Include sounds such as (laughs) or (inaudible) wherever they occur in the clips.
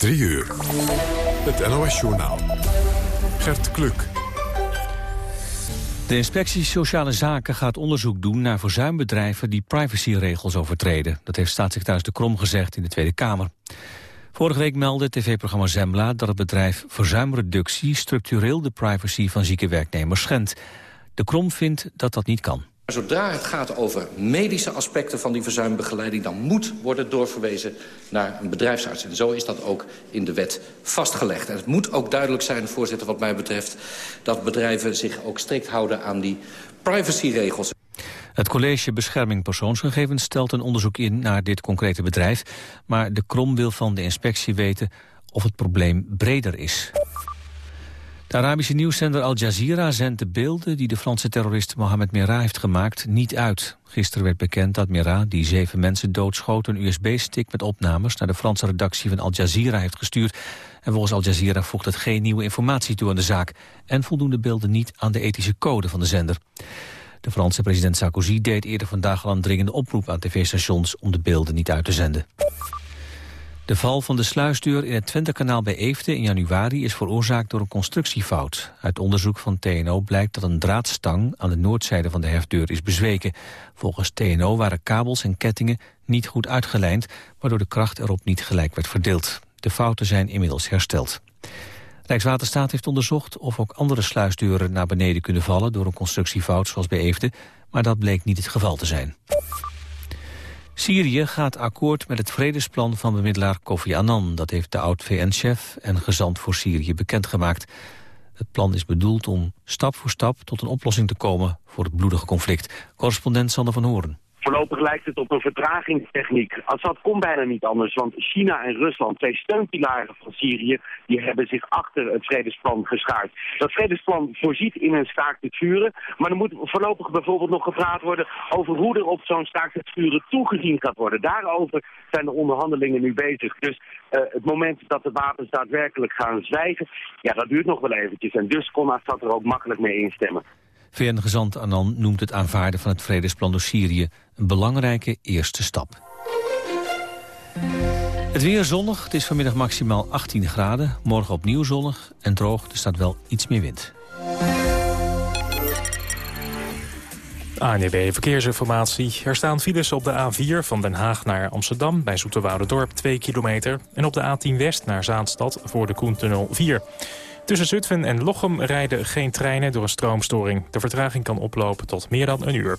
3 uur. Het NOS-journaal. Gert Kluk. De inspectie Sociale Zaken gaat onderzoek doen naar verzuimbedrijven die privacyregels overtreden. Dat heeft staatssecretaris De Krom gezegd in de Tweede Kamer. Vorige week meldde tv-programma Zembla dat het bedrijf Verzuimreductie structureel de privacy van zieke werknemers schendt. De Krom vindt dat dat niet kan. Zodra het gaat over medische aspecten van die verzuimbegeleiding... dan moet worden doorverwezen naar een bedrijfsarts. En zo is dat ook in de wet vastgelegd. En het moet ook duidelijk zijn, voorzitter, wat mij betreft... dat bedrijven zich ook strikt houden aan die privacyregels. Het College Bescherming Persoonsgegevens stelt een onderzoek in naar dit concrete bedrijf. Maar de Krom wil van de inspectie weten of het probleem breder is. De Arabische nieuwszender Al Jazeera zendt de beelden die de Franse terrorist Mohamed Merah heeft gemaakt niet uit. Gisteren werd bekend dat Merah, die zeven mensen doodschoot, een USB-stick met opnames naar de Franse redactie van Al Jazeera heeft gestuurd. En volgens Al Jazeera voegt het geen nieuwe informatie toe aan de zaak en voldoen de beelden niet aan de ethische code van de zender. De Franse president Sarkozy deed eerder vandaag al een dringende oproep aan tv-stations om de beelden niet uit te zenden. De val van de sluisdeur in het Twentekanaal bij Eefde in januari is veroorzaakt door een constructiefout. Uit onderzoek van TNO blijkt dat een draadstang aan de noordzijde van de hefdeur is bezweken. Volgens TNO waren kabels en kettingen niet goed uitgelijnd, waardoor de kracht erop niet gelijk werd verdeeld. De fouten zijn inmiddels hersteld. Rijkswaterstaat heeft onderzocht of ook andere sluisdeuren naar beneden kunnen vallen door een constructiefout zoals bij Eefde, maar dat bleek niet het geval te zijn. Syrië gaat akkoord met het vredesplan van bemiddelaar Kofi Annan. Dat heeft de oud-VN-chef en gezant voor Syrië bekendgemaakt. Het plan is bedoeld om stap voor stap tot een oplossing te komen voor het bloedige conflict. Correspondent Sander van Horen. Voorlopig lijkt het op een vertragingstechniek. Assad kon bijna niet anders, want China en Rusland, twee steunpilaren van Syrië, die hebben zich achter het vredesplan geschaard. Dat vredesplan voorziet in een staakt het vuren, maar er moet voorlopig bijvoorbeeld nog gepraat worden over hoe er op zo'n staakt het vuren toegezien gaat worden. Daarover zijn de onderhandelingen nu bezig. Dus uh, het moment dat de wapens daadwerkelijk gaan zwijgen, ja, dat duurt nog wel eventjes. En dus kon Assad er ook makkelijk mee instemmen. VN-gezant Annan noemt het aanvaarden van het vredesplan door Syrië een belangrijke eerste stap. Het weer zonnig, het is vanmiddag maximaal 18 graden. Morgen opnieuw zonnig en droog, er staat wel iets meer wind. ANEB Verkeersinformatie. Er staan files op de A4 van Den Haag naar Amsterdam... bij Dorp 2 kilometer. En op de A10 West naar Zaanstad voor de Koentunnel 4. Tussen Zutphen en Lochem rijden geen treinen door een stroomstoring. De vertraging kan oplopen tot meer dan een uur.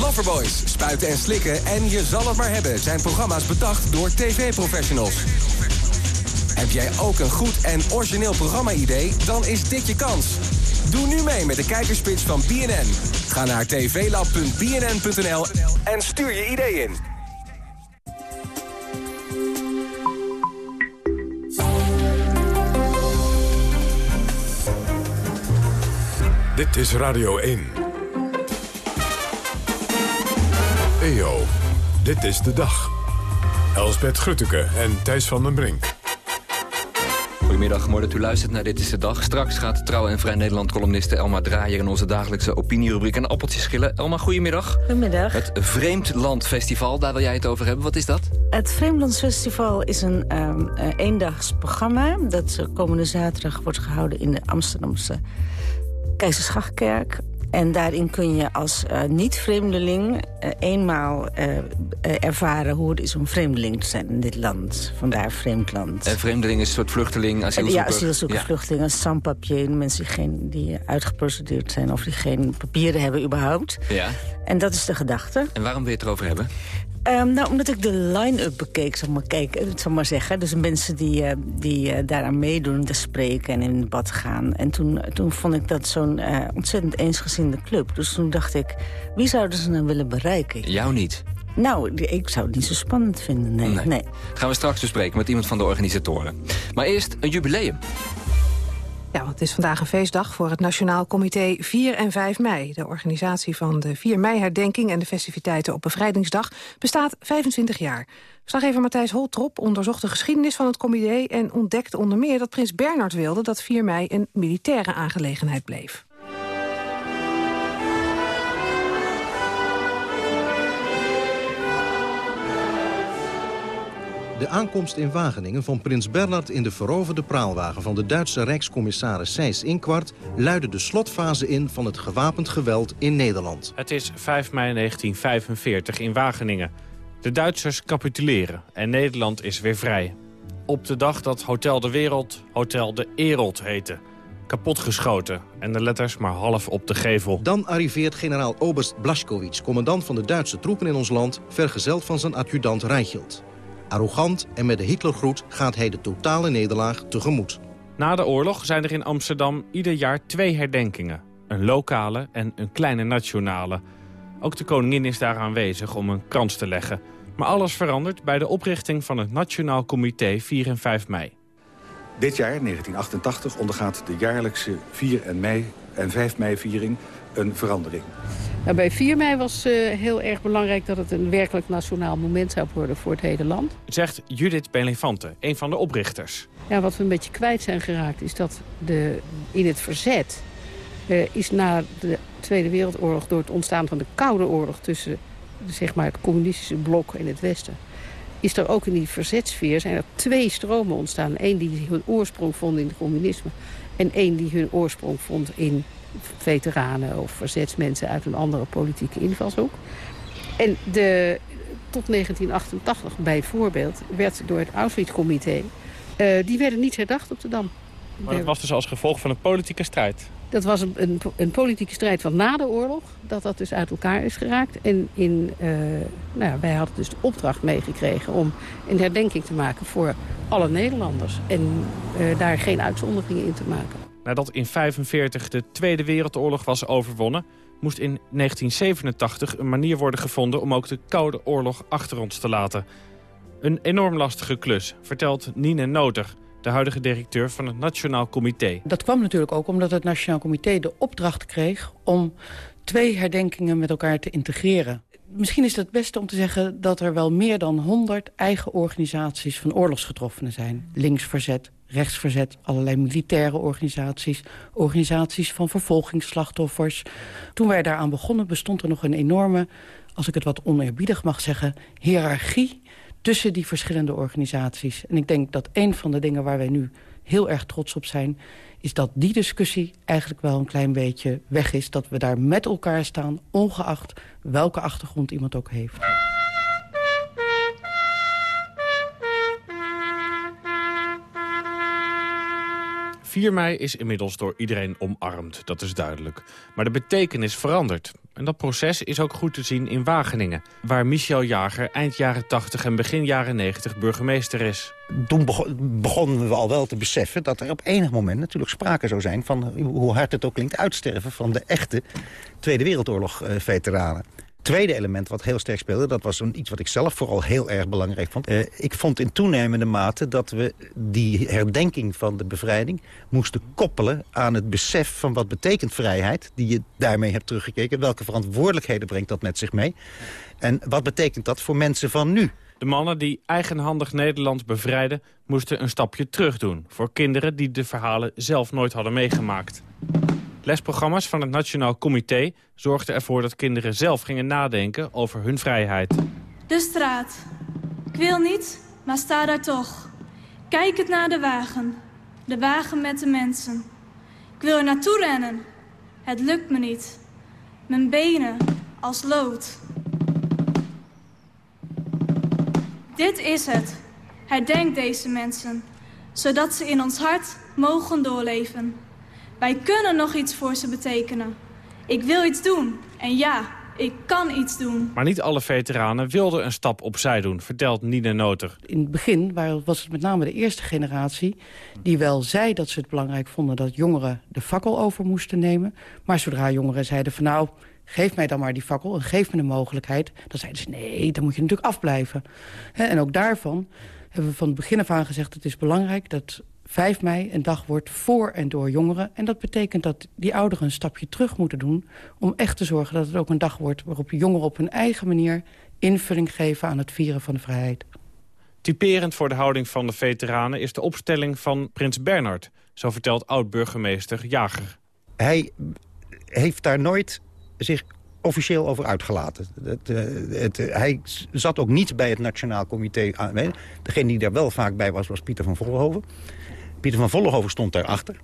Loverboys, spuiten en slikken en je zal het maar hebben... zijn programma's bedacht door tv-professionals. Heb jij ook een goed en origineel programma-idee? Dan is dit je kans. Doe nu mee met de kijkerspits van BNN. Ga naar tvlab.bnn.nl en stuur je idee in. Dit is Radio 1. Dit is de dag. Elsbeth Grutteke en Thijs van den Brink. Goedemiddag, mooi dat u luistert naar Dit is de Dag. Straks gaat Trouw en Vrij Nederland-columniste Elma Draaier... in onze dagelijkse opinierubriek een appeltje schillen. Elma, goedemiddag. Goedemiddag. Het Vreemdlandfestival, daar wil jij het over hebben. Wat is dat? Het Vreemdlandfestival is een um, uh, eendags programma... dat komende zaterdag wordt gehouden in de Amsterdamse Keizersgrachtkerk. En daarin kun je als uh, niet-vreemdeling uh, eenmaal uh, ervaren hoe het is om vreemdeling te zijn in dit land. Vandaar vreemdland. En vreemdeling is een soort vluchteling, asielzoeker? Ja, asielzoeker, ja. vluchtelingen, sans-papier. Mensen die, geen, die uitgeprocedeerd zijn of die geen papieren hebben überhaupt. Ja. En dat is de gedachte. En waarom wil je het erover hebben? Um, nou, omdat ik de line-up bekeek, zal maar, kijken, zal maar zeggen. Dus mensen die, uh, die uh, daaraan meedoen, te spreken en in debat gaan. En toen, toen vond ik dat zo'n uh, ontzettend eensgezinde club. Dus toen dacht ik, wie zouden ze nou willen bereiken? Jou niet? Nou, ik zou het niet zo spannend vinden, nee. nee. Gaan we straks bespreken met iemand van de organisatoren. Maar eerst een jubileum. Ja, want het is vandaag een feestdag voor het Nationaal Comité 4 en 5 mei. De organisatie van de 4 mei-herdenking en de festiviteiten op Bevrijdingsdag bestaat 25 jaar. Verslaggever Matthijs Holtrop onderzocht de geschiedenis van het comité... en ontdekte onder meer dat prins Bernard wilde dat 4 mei een militaire aangelegenheid bleef. De aankomst in Wageningen van prins Bernhard in de veroverde praalwagen van de Duitse Rijkscommissaris Seys Inkwart luidde de slotfase in van het gewapend geweld in Nederland. Het is 5 mei 1945 in Wageningen. De Duitsers capituleren en Nederland is weer vrij. Op de dag dat Hotel de Wereld Hotel de Erold heette. Kapotgeschoten en de letters maar half op de gevel. Dan arriveert generaal Oberst Blaskowitz, commandant van de Duitse troepen in ons land... vergezeld van zijn adjudant Reichelt. Arrogant en met de Hitlergroet gaat hij de totale nederlaag tegemoet. Na de oorlog zijn er in Amsterdam ieder jaar twee herdenkingen. Een lokale en een kleine nationale. Ook de koningin is daar aanwezig om een krans te leggen. Maar alles verandert bij de oprichting van het Nationaal Comité 4 en 5 mei. Dit jaar, 1988, ondergaat de jaarlijkse 4 en, mei en 5 mei viering een verandering. Nou, bij 4 mei was uh, heel erg belangrijk dat het een werkelijk nationaal moment zou worden voor het hele land. Zegt Judith Belefante, een van de oprichters. Ja, wat we een beetje kwijt zijn geraakt is dat de, in het verzet... Uh, is na de Tweede Wereldoorlog door het ontstaan van de Koude Oorlog... tussen zeg maar, het communistische blok en het Westen... is er ook in die verzetsfeer zijn er twee stromen ontstaan. Eén die hun oorsprong vond in het communisme... en één die hun oorsprong vond in veteranen of verzetsmensen uit een andere politieke invalshoek. En de, tot 1988 bijvoorbeeld werd door het Auschwitz-comité... Uh, die werden niet herdacht op de Dam. Maar dat was dus als gevolg van een politieke strijd? Dat was een, een, een, politieke strijd van na de oorlog, dat dat dus uit elkaar is geraakt. En in, uh, nou ja, wij hadden dus de opdracht meegekregen om een herdenking te maken voor alle Nederlanders. En uh, daar geen uitzonderingen in te maken. Nadat in 1945 de Tweede Wereldoorlog was overwonnen... moest in 1987 een manier worden gevonden om ook de Koude Oorlog achter ons te laten. Een enorm lastige klus, vertelt Nine Noter de huidige directeur van het Nationaal Comité. Dat kwam natuurlijk ook omdat het Nationaal Comité de opdracht kreeg... om twee herdenkingen met elkaar te integreren. Misschien is het het beste om te zeggen dat er wel meer dan 100 eigen organisaties van oorlogsgetroffenen zijn. Linksverzet, rechtsverzet, allerlei militaire organisaties... organisaties van vervolgingsslachtoffers. Toen wij daaraan begonnen bestond er nog een enorme... als ik het wat oneerbiedig mag zeggen, hiërarchie tussen die verschillende organisaties. En ik denk dat een van de dingen waar wij nu heel erg trots op zijn... is dat die discussie eigenlijk wel een klein beetje weg is. Dat we daar met elkaar staan, ongeacht welke achtergrond iemand ook heeft. 4 mei is inmiddels door iedereen omarmd, dat is duidelijk. Maar de betekenis verandert. En dat proces is ook goed te zien in Wageningen... waar Michel Jager eind jaren 80 en begin jaren 90 burgemeester is. Toen begonnen we al wel te beseffen dat er op enig moment natuurlijk sprake zou zijn... van, hoe hard het ook klinkt, uitsterven van de echte Tweede Wereldoorlog-veteranen tweede element wat heel sterk speelde... dat was iets wat ik zelf vooral heel erg belangrijk vond. Uh, ik vond in toenemende mate dat we die herdenking van de bevrijding... moesten koppelen aan het besef van wat betekent vrijheid... die je daarmee hebt teruggekeken. Welke verantwoordelijkheden brengt dat met zich mee? En wat betekent dat voor mensen van nu? De mannen die eigenhandig Nederland bevrijden... moesten een stapje terug doen... voor kinderen die de verhalen zelf nooit hadden meegemaakt. Lesprogramma's van het Nationaal Comité zorgden ervoor dat kinderen zelf gingen nadenken over hun vrijheid. De straat. Ik wil niet, maar sta daar toch. Kijk het naar de wagen. De wagen met de mensen. Ik wil er naartoe rennen. Het lukt me niet. Mijn benen als lood. Dit is het. Herdenk deze mensen, zodat ze in ons hart mogen doorleven. Wij kunnen nog iets voor ze betekenen. Ik wil iets doen. En ja, ik kan iets doen. Maar niet alle veteranen wilden een stap opzij doen, vertelt Nina Noter. In het begin was het met name de eerste generatie... die wel zei dat ze het belangrijk vonden dat jongeren de fakkel over moesten nemen. Maar zodra jongeren zeiden van nou, geef mij dan maar die fakkel en geef me de mogelijkheid. Dan zeiden ze, nee, dan moet je natuurlijk afblijven. En ook daarvan hebben we van het begin af aan gezegd... het is belangrijk dat 5 mei een dag wordt voor en door jongeren. En dat betekent dat die ouderen een stapje terug moeten doen... om echt te zorgen dat het ook een dag wordt... waarop jongeren op hun eigen manier invulling geven aan het vieren van de vrijheid. Typerend voor de houding van de veteranen is de opstelling van prins Bernhard. Zo vertelt oud-burgemeester Jager. Hij heeft daar nooit zich officieel over uitgelaten. Het, eh, het, hij zat ook niet bij het Nationaal Comité. Degene die daar wel vaak bij was, was Pieter van Vollenhoven. Pieter van Vollenhoven stond daarachter.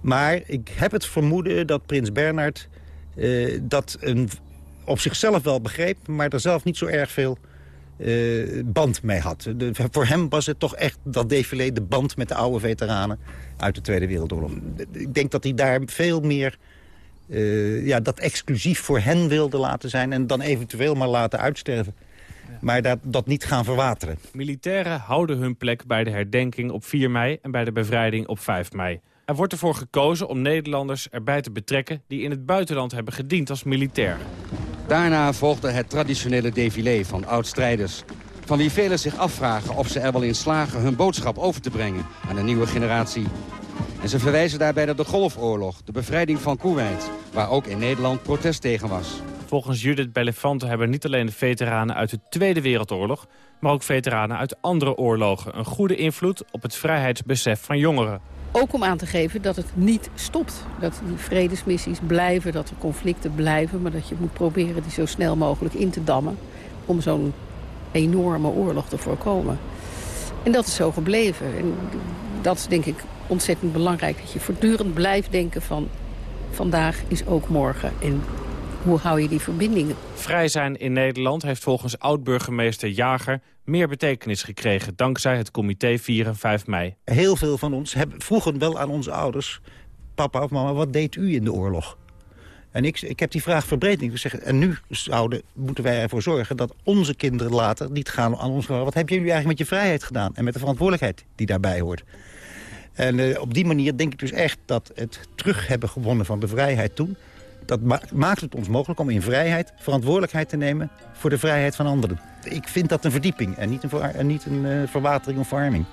Maar ik heb het vermoeden dat prins Bernhard uh, dat een, op zichzelf wel begreep... maar er zelf niet zo erg veel uh, band mee had. Voor hem was het toch echt dat défilé de band met de oude veteranen uit de Tweede Wereldoorlog. Ik denk dat hij daar veel meer uh, ja, dat exclusief voor hen wilde laten zijn... en dan eventueel maar laten uitsterven. Maar dat, dat niet gaan verwateren. Militairen houden hun plek bij de herdenking op 4 mei... en bij de bevrijding op 5 mei. Er wordt ervoor gekozen om Nederlanders erbij te betrekken... die in het buitenland hebben gediend als militair. Daarna volgde het traditionele défilé van oud-strijders... van wie velen zich afvragen of ze er wel in slagen hun boodschap over te brengen... aan de nieuwe generatie. En ze verwijzen daarbij naar de Golfoorlog, de bevrijding van Kuwait... waar ook in Nederland protest tegen was. Volgens Judith Bellefante hebben niet alleen de veteranen uit de Tweede Wereldoorlog... maar ook veteranen uit andere oorlogen een goede invloed op het vrijheidsbesef van jongeren. Ook om aan te geven dat het niet stopt. Dat die vredesmissies blijven, dat er conflicten blijven... maar dat je moet proberen die zo snel mogelijk in te dammen... om zo'n enorme oorlog te voorkomen. En dat is zo gebleven. En dat is denk ik ontzettend belangrijk. Dat je voortdurend blijft denken van vandaag is ook morgen. En hoe hou je die verbindingen? Vrij zijn in Nederland heeft volgens oud-burgemeester Jager meer betekenis gekregen... dankzij het comité 4 en 5 mei. Heel veel van ons hebben, vroegen wel aan onze ouders... papa of mama, wat deed u in de oorlog? En ik, ik heb die vraag verbreed. Ik zeg, en nu zouden, moeten wij ervoor zorgen dat onze kinderen later niet gaan aan ons vragen... wat heb jullie eigenlijk met je vrijheid gedaan? En met de verantwoordelijkheid die daarbij hoort. En uh, op die manier denk ik dus echt dat het terug hebben gewonnen van de vrijheid toen... dat ma maakt het ons mogelijk om in vrijheid verantwoordelijkheid te nemen... voor de vrijheid van anderen. Ik vind dat een verdieping en niet een, en niet een uh, verwatering of verarming.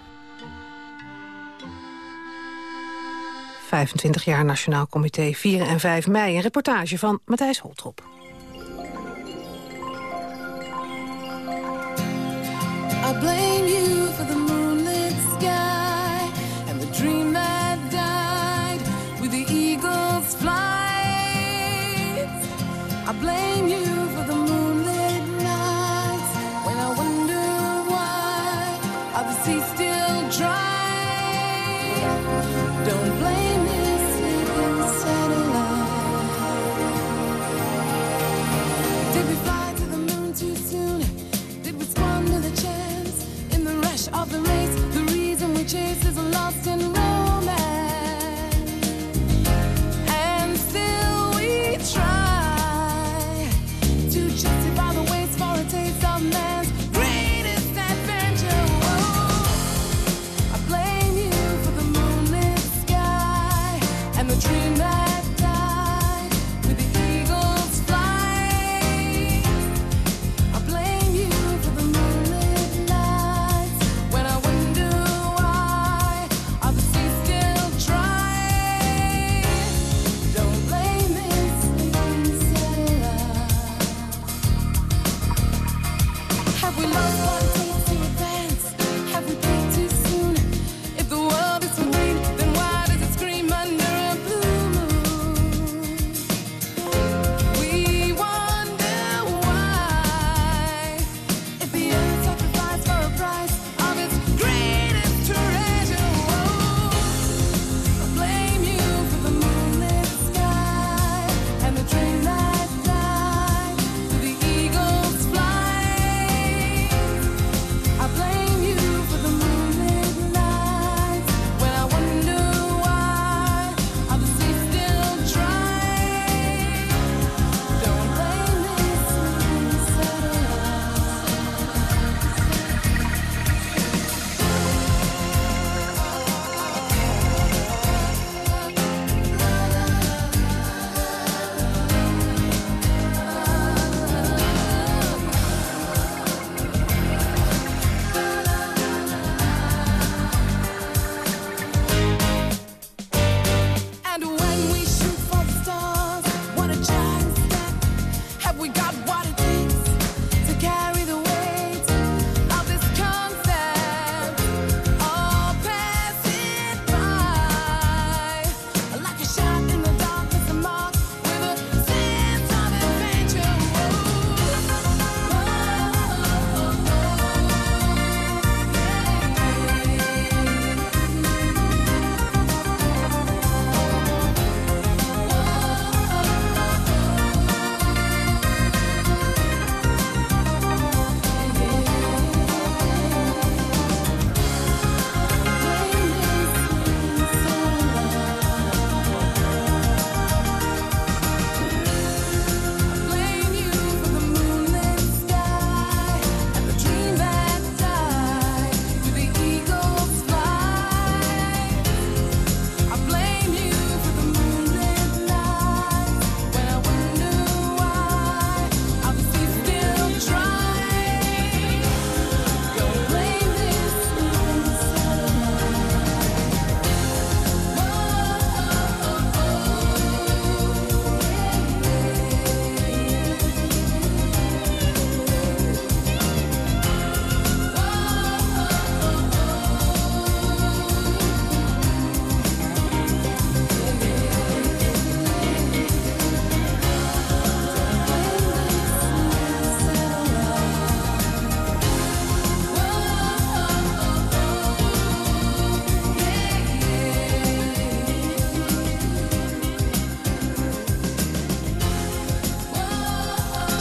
25 jaar Nationaal Comité 4 en 5 mei. Een reportage van Matthijs Holtrop. I blame you for the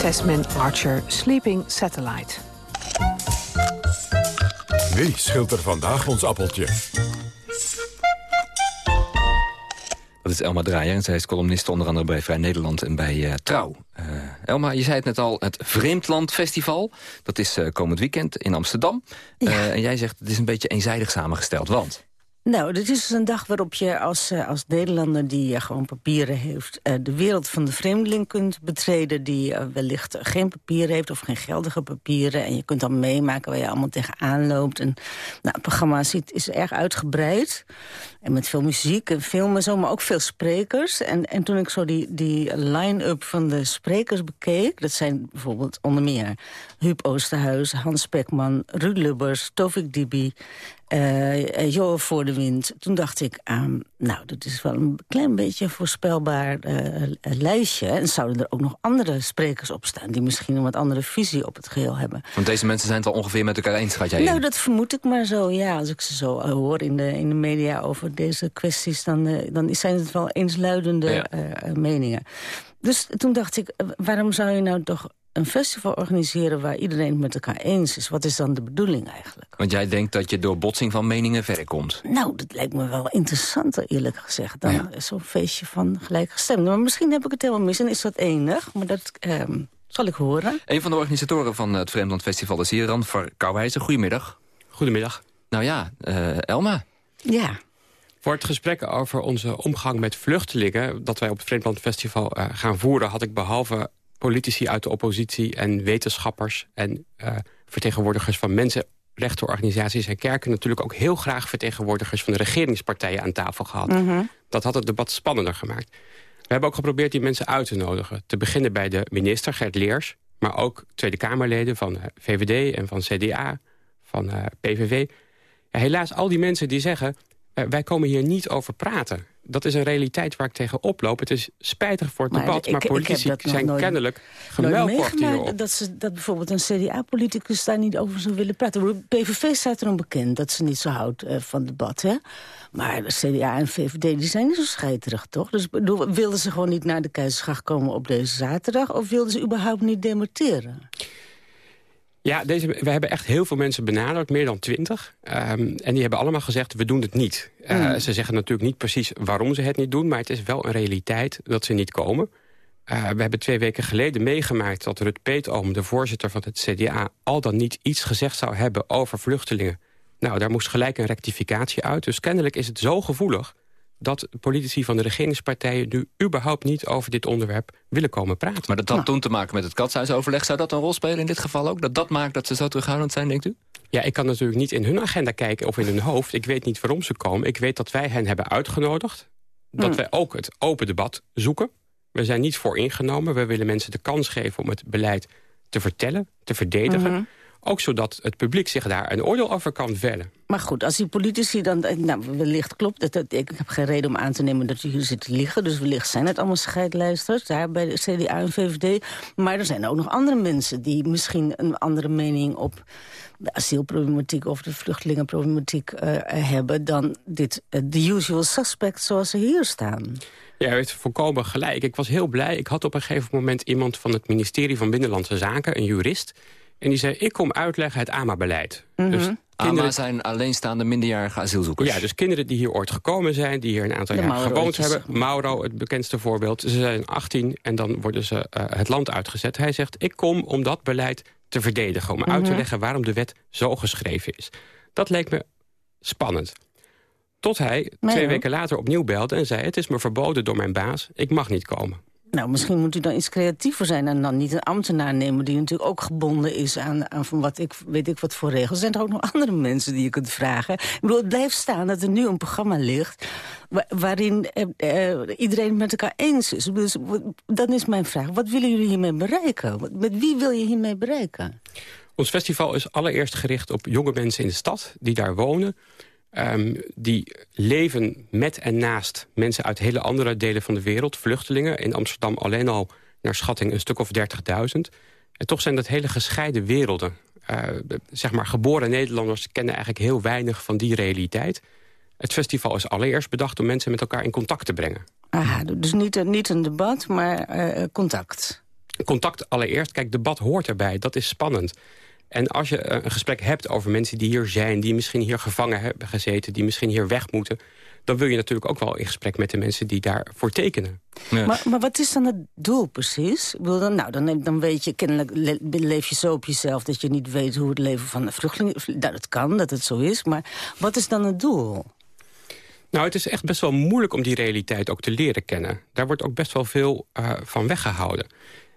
Sesman Archer Sleeping Satellite. Wie scheelt er vandaag ons appeltje? Dat is Elma Draaier en zij is columniste onder andere bij Vrij Nederland en bij uh, Trouw. Uh, Elma, je zei het net al, het Vreemdland Festival. Dat is uh, komend weekend in Amsterdam. Ja. en jij zegt het is een beetje eenzijdig samengesteld, want... Nou, dit is dus een dag waarop je als, uh, als Nederlander die uh, gewoon papieren heeft... Uh, de wereld van de vreemdeling kunt betreden... die wellicht geen papieren heeft of geen geldige papieren. En je kunt dan meemaken waar je allemaal tegenaan loopt. En, nou, het programma is erg uitgebreid. En met veel muziek en film en zo, maar ook veel sprekers. En, en toen ik zo die, die line-up van de sprekers bekeek... dat zijn bijvoorbeeld onder meer Huub Oosterhuis, Hans Spekman... Ruud Lubbers, Tovik Dibi... Uh, Jo voor de wind. Toen dacht ik, um, nou, dat is wel een klein beetje een voorspelbaar uh, lijstje. En zouden er ook nog andere sprekers op staan... die misschien een wat andere visie op het geheel hebben. Want deze mensen zijn het al ongeveer met elkaar eens, gaat jij Nou, in? dat vermoed ik maar zo, ja. Als ik ze zo uh, hoor in de, in de media over deze kwesties... dan, dan zijn het wel eensluidende ja. meningen. Dus toen dacht ik, waarom zou je nou toch een festival organiseren waar iedereen het met elkaar eens is. Wat is dan de bedoeling eigenlijk? Want jij denkt dat je door botsing van meningen verder komt. Nou, dat lijkt me wel interessanter eerlijk gezegd... dan ja. zo'n feestje van gelijkgestemden. Maar misschien heb ik het helemaal mis en is dat enig. Maar dat ehm, zal ik horen. Een van de organisatoren van het Vreemdland Festival is hier, Rand Kouwijzer. Goedemiddag. Goedemiddag. Nou ja, uh, Elma. Ja. Voor het gesprek over onze omgang met vluchtelingen... dat wij op het Vreemdland Festival uh, gaan voeren... had ik behalve politici uit de oppositie en wetenschappers... en uh, vertegenwoordigers van mensenrechtenorganisaties en kerken... natuurlijk ook heel graag vertegenwoordigers van de regeringspartijen aan tafel gehad. Mm -hmm. Dat had het debat spannender gemaakt. We hebben ook geprobeerd die mensen uit te nodigen. Te beginnen bij de minister, Gert Leers... maar ook Tweede Kamerleden van VVD en van CDA, van uh, PVV. Ja, helaas, al die mensen die zeggen... Uh, wij komen hier niet over praten dat is een realiteit waar ik tegen oploop. Het is spijtig voor het maar debat, ik, maar politici zijn nooit, kennelijk gemuilkorfd hierop. Dat, ze, dat bijvoorbeeld een CDA-politicus daar niet over zou willen praten. PVV staat erom bekend dat ze niet zo houdt uh, van debat. Hè? Maar de CDA en VVD die zijn niet zo scheiterig, toch? Dus bedoel, wilden ze gewoon niet naar de Keizersgracht komen op deze zaterdag... of wilden ze überhaupt niet demonstreren? Ja, deze, we hebben echt heel veel mensen benaderd, meer dan twintig. Um, en die hebben allemaal gezegd, we doen het niet. Uh, mm. Ze zeggen natuurlijk niet precies waarom ze het niet doen... maar het is wel een realiteit dat ze niet komen. Uh, we hebben twee weken geleden meegemaakt dat Rut Peetoom... de voorzitter van het CDA, al dan niet iets gezegd zou hebben over vluchtelingen. Nou, daar moest gelijk een rectificatie uit. Dus kennelijk is het zo gevoelig dat politici van de regeringspartijen... nu überhaupt niet over dit onderwerp willen komen praten. Maar dat had nou. toen te maken met het katshuisoverleg. Zou dat een rol spelen in dit geval ook? Dat dat maakt dat ze zo terughoudend zijn, denkt u? Ja, ik kan natuurlijk niet in hun agenda kijken of in hun hoofd. Ik weet niet waarom ze komen. Ik weet dat wij hen hebben uitgenodigd. Dat hmm. wij ook het open debat zoeken. We zijn niet voor ingenomen. We willen mensen de kans geven om het beleid te vertellen, te verdedigen... Mm -hmm. Ook zodat het publiek zich daar een oordeel over kan vellen. Maar goed, als die politici dan... Nou, wellicht klopt het. Ik heb geen reden om aan te nemen dat u hier zit te liggen. Dus wellicht zijn het allemaal scheidluisters. Daar bij de CDA en VVD. Maar er zijn ook nog andere mensen die misschien een andere mening op de asielproblematiek of de vluchtelingenproblematiek uh, hebben... dan dit, de uh, usual suspects zoals ze hier staan. Ja, u heeft volkomen gelijk. Ik was heel blij. Ik had op een gegeven moment iemand van het ministerie van Binnenlandse Zaken, een jurist... En die zei, ik kom uitleggen het AMA-beleid. Mm -hmm. dus kinderen... AMA zijn alleenstaande minderjarige asielzoekers. Ja, dus kinderen die hier ooit gekomen zijn... die hier een aantal jaar gewoond hebben. Mauro, het bekendste voorbeeld. Ze zijn 18 en dan worden ze uh, het land uitgezet. Hij zegt, ik kom om dat beleid te verdedigen. Om mm -hmm. uit te leggen waarom de wet zo geschreven is. Dat leek me spannend. Tot hij nee, twee weken later opnieuw belde en zei... het is me verboden door mijn baas, ik mag niet komen. Nou, misschien moet u dan iets creatiever zijn... en dan niet een ambtenaar nemen die natuurlijk ook gebonden is... aan, aan van wat ik, weet ik wat voor regels. Zijn er ook nog andere mensen die je kunt vragen? Ik bedoel, het blijft staan dat er nu een programma ligt... waarin eh, eh, iedereen het met elkaar eens is. Dus dan is mijn vraag, wat willen jullie hiermee bereiken? Met wie wil je hiermee bereiken? Ons festival is allereerst gericht op jonge mensen in de stad... die daar wonen... Um, die leven met en naast mensen uit hele andere delen van de wereld. Vluchtelingen, in Amsterdam alleen al naar schatting een stuk of 30.000. En toch zijn dat hele gescheiden werelden. Uh, zeg maar, geboren Nederlanders kennen eigenlijk heel weinig van die realiteit. Het festival is allereerst bedacht om mensen met elkaar in contact te brengen. Dus niet, niet een debat, maar uh, contact. contact allereerst. Kijk, debat hoort erbij. Dat is spannend. En als je een gesprek hebt over mensen die hier zijn... die misschien hier gevangen hebben gezeten... die misschien hier weg moeten... dan wil je natuurlijk ook wel in gesprek met de mensen die daarvoor tekenen. Maar, maar wat is dan het doel precies? Ik bedoel, nou, dan, dan weet je, kennelijk leef je zo op jezelf... dat je niet weet hoe het leven van de vluchtelingen... Nou, dat kan, dat het zo is, maar wat is dan het doel? Nou, het is echt best wel moeilijk om die realiteit ook te leren kennen. Daar wordt ook best wel veel uh, van weggehouden.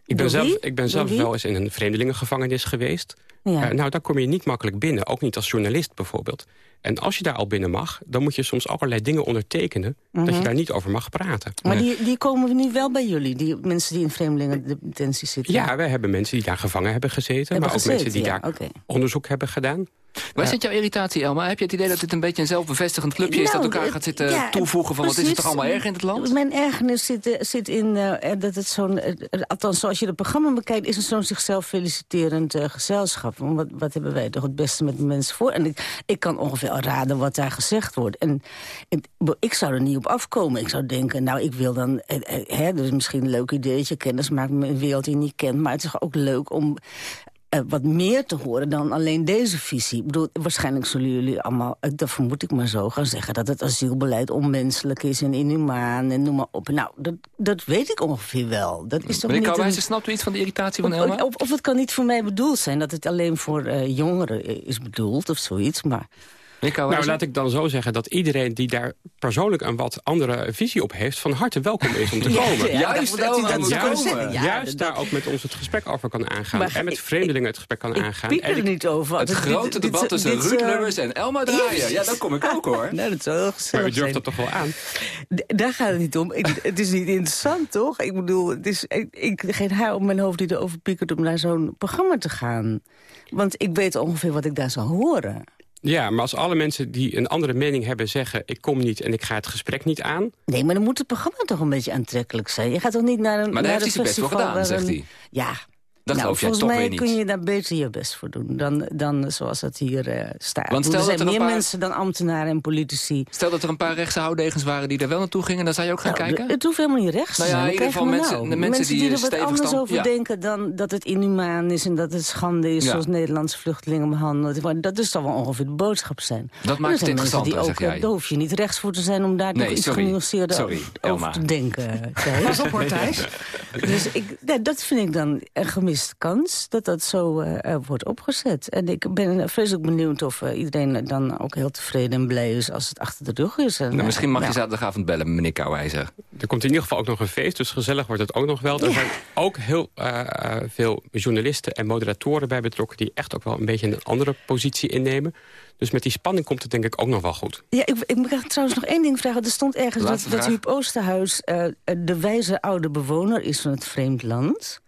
Ik ben, zelf, ik ben zelf wel eens in een vreemdelingengevangenis geweest. Ja. Uh, nou, daar kom je niet makkelijk binnen. Ook niet als journalist bijvoorbeeld. En als je daar al binnen mag, dan moet je soms allerlei dingen ondertekenen... dat je mhm. daar niet over mag praten. Maar die, die komen nu wel bij jullie, die mensen die in vreemdelingendetentie zitten? Ja, wij hebben mensen die daar gevangen hebben gezeten... maar ook mensen die daar onderzoek hebben gedaan. Waar zit jouw irritatie, Elma? Heb je het idee dat dit een beetje een zelfbevestigend clubje is... dat nou, elkaar gaat zitten toevoegen van wat is het toch allemaal erg in het land? Mijn ergernis zit, zit in uh, dat het zo'n... Uh, althans, zoals je het programma bekijkt... is het zo'n zichzelf feliciterend uh, gezelschap. Wat, wat hebben wij toch het beste met de mensen voor? En ik, ik kan ongeveer al raden wat daar gezegd wordt. En, ik zou er niet op afkomen. Ik zou denken, nou, ik wil dan... hè, dus misschien een leuk ideetje, kennis maken met een wereld die je niet kent. Maar het is ook leuk om uh, wat meer te horen dan alleen deze visie. Ik bedoel, waarschijnlijk zullen jullie allemaal, uh, dat vermoed ik maar zo, gaan zeggen... dat het asielbeleid onmenselijk is en inhumaan en noem maar op. Nou, dat, dat weet ik ongeveer wel. Dat is toch Meneer niet snapt u iets van de irritatie van Elma? Of, of, het kan niet voor mij bedoeld zijn, dat het alleen voor uh, jongeren is bedoeld of zoiets, maar... Nou, laat ik dan zo zeggen dat iedereen die daar persoonlijk een wat andere visie op heeft... van harte welkom is om te (laughs) komen. juist, dat, dat, juist, juist daar ook met ons het gesprek over kan aangaan. en met vreemdelingen het gesprek kan aangaan. Ik er niet over. Het grote debat tussen Ruud Lubbers en Elma Draaien. Ja, daar kom ik ook hoor. (laughs) Nee, dat is wel Maar u durft dat toch wel aan? daar gaat het niet om. het is niet interessant, toch? Ik bedoel, het is ik, geen haar op mijn hoofd die erover piekert om naar zo'n programma te gaan. Want ik weet ongeveer wat ik daar zal horen. Ja, maar als alle mensen die een andere mening hebben zeggen... ik kom niet en ik ga het gesprek niet aan... Nee, maar dan moet het programma toch een beetje aantrekkelijk zijn. Je gaat toch niet naar een Maar daar heeft hij best voor gedaan, zegt hij. Ja, dat nou, volgens mij kun je daar beter je best voor doen dan, dan zoals het hier uh, staat. Want stel er zijn meer mensen dan ambtenaren en politici. Stel dat er een paar rechtse houddegens waren die daar wel naartoe gingen... dan zou je ook gaan nou, kijken? Het hoeft helemaal niet rechts nou ja, in ieder geval mensen, nou? de mensen, die, die er wat anders over denken... dan dat het inhumaan is en dat het schande is... zoals Nederlandse vluchtelingen behandeld. Dat is toch wel ongeveer de boodschap zijn. Dat maakt het interessant, die ook, Daar hoef je niet rechts voor te zijn om daar nog iets genuanceerder over te denken. (laughs) Pas op, Thijs. Dus ik, dat vind ik dan een kans dat dat zo uh, wordt opgezet. En ik ben vreselijk benieuwd of uh, iedereen dan ook heel tevreden en blij is... als het achter de rug is. En, nou, misschien mag je zaterdagavond bellen, meneer Kouwijzer. Er komt in ieder geval ook nog een feest, dus gezellig wordt het ook nog wel. Er zijn ook heel veel journalisten en moderatoren bij betrokken... die echt ook wel een beetje een andere positie innemen. Dus met die spanning komt het denk ik ook nog wel goed. Ja, ik, ik mag trouwens nog één ding vragen. Er stond ergens dat, dat Huub Oosterhuis uh, de wijze oude bewoner is van het vreemd land.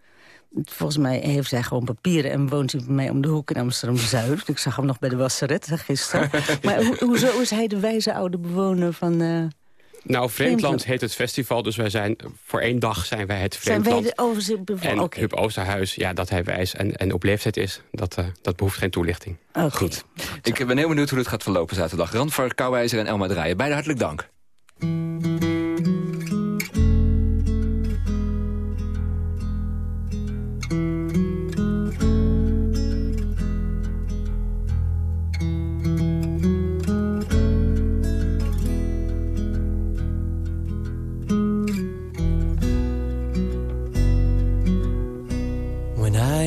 Volgens mij heeft hij gewoon papieren en woont hij bij mij om de hoek in Amsterdam-Zuid. Ik zag hem nog bij de wasseret gisteren. (laughs) maar ho hoezo is hij de wijze oude bewoner van... Uh, nou, Vreemdland heet het festival, dus wij zijn voor één dag zijn wij het Vreemdland. Zijn wij de En okay. Huub Oosterhuis, ja, dat hij wijs en, en op leeftijd is, dat, uh, dat behoeft geen toelichting. Okay. Goed. Ik ben heel benieuwd hoe het gaat verlopen zaterdag. Rand voor Kouwijzer en Elma Draaien. Beide hartelijk dank.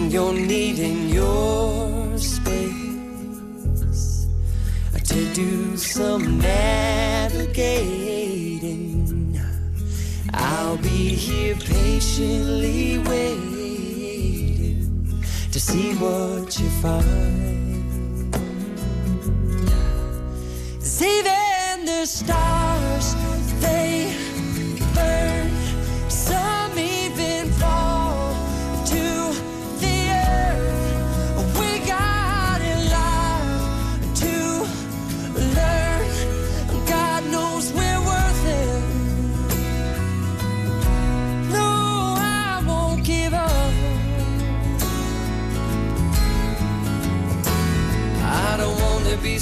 And you're needing your space to do some navigating, I'll be here patiently waiting to see what you find. 'Cause even the stars, they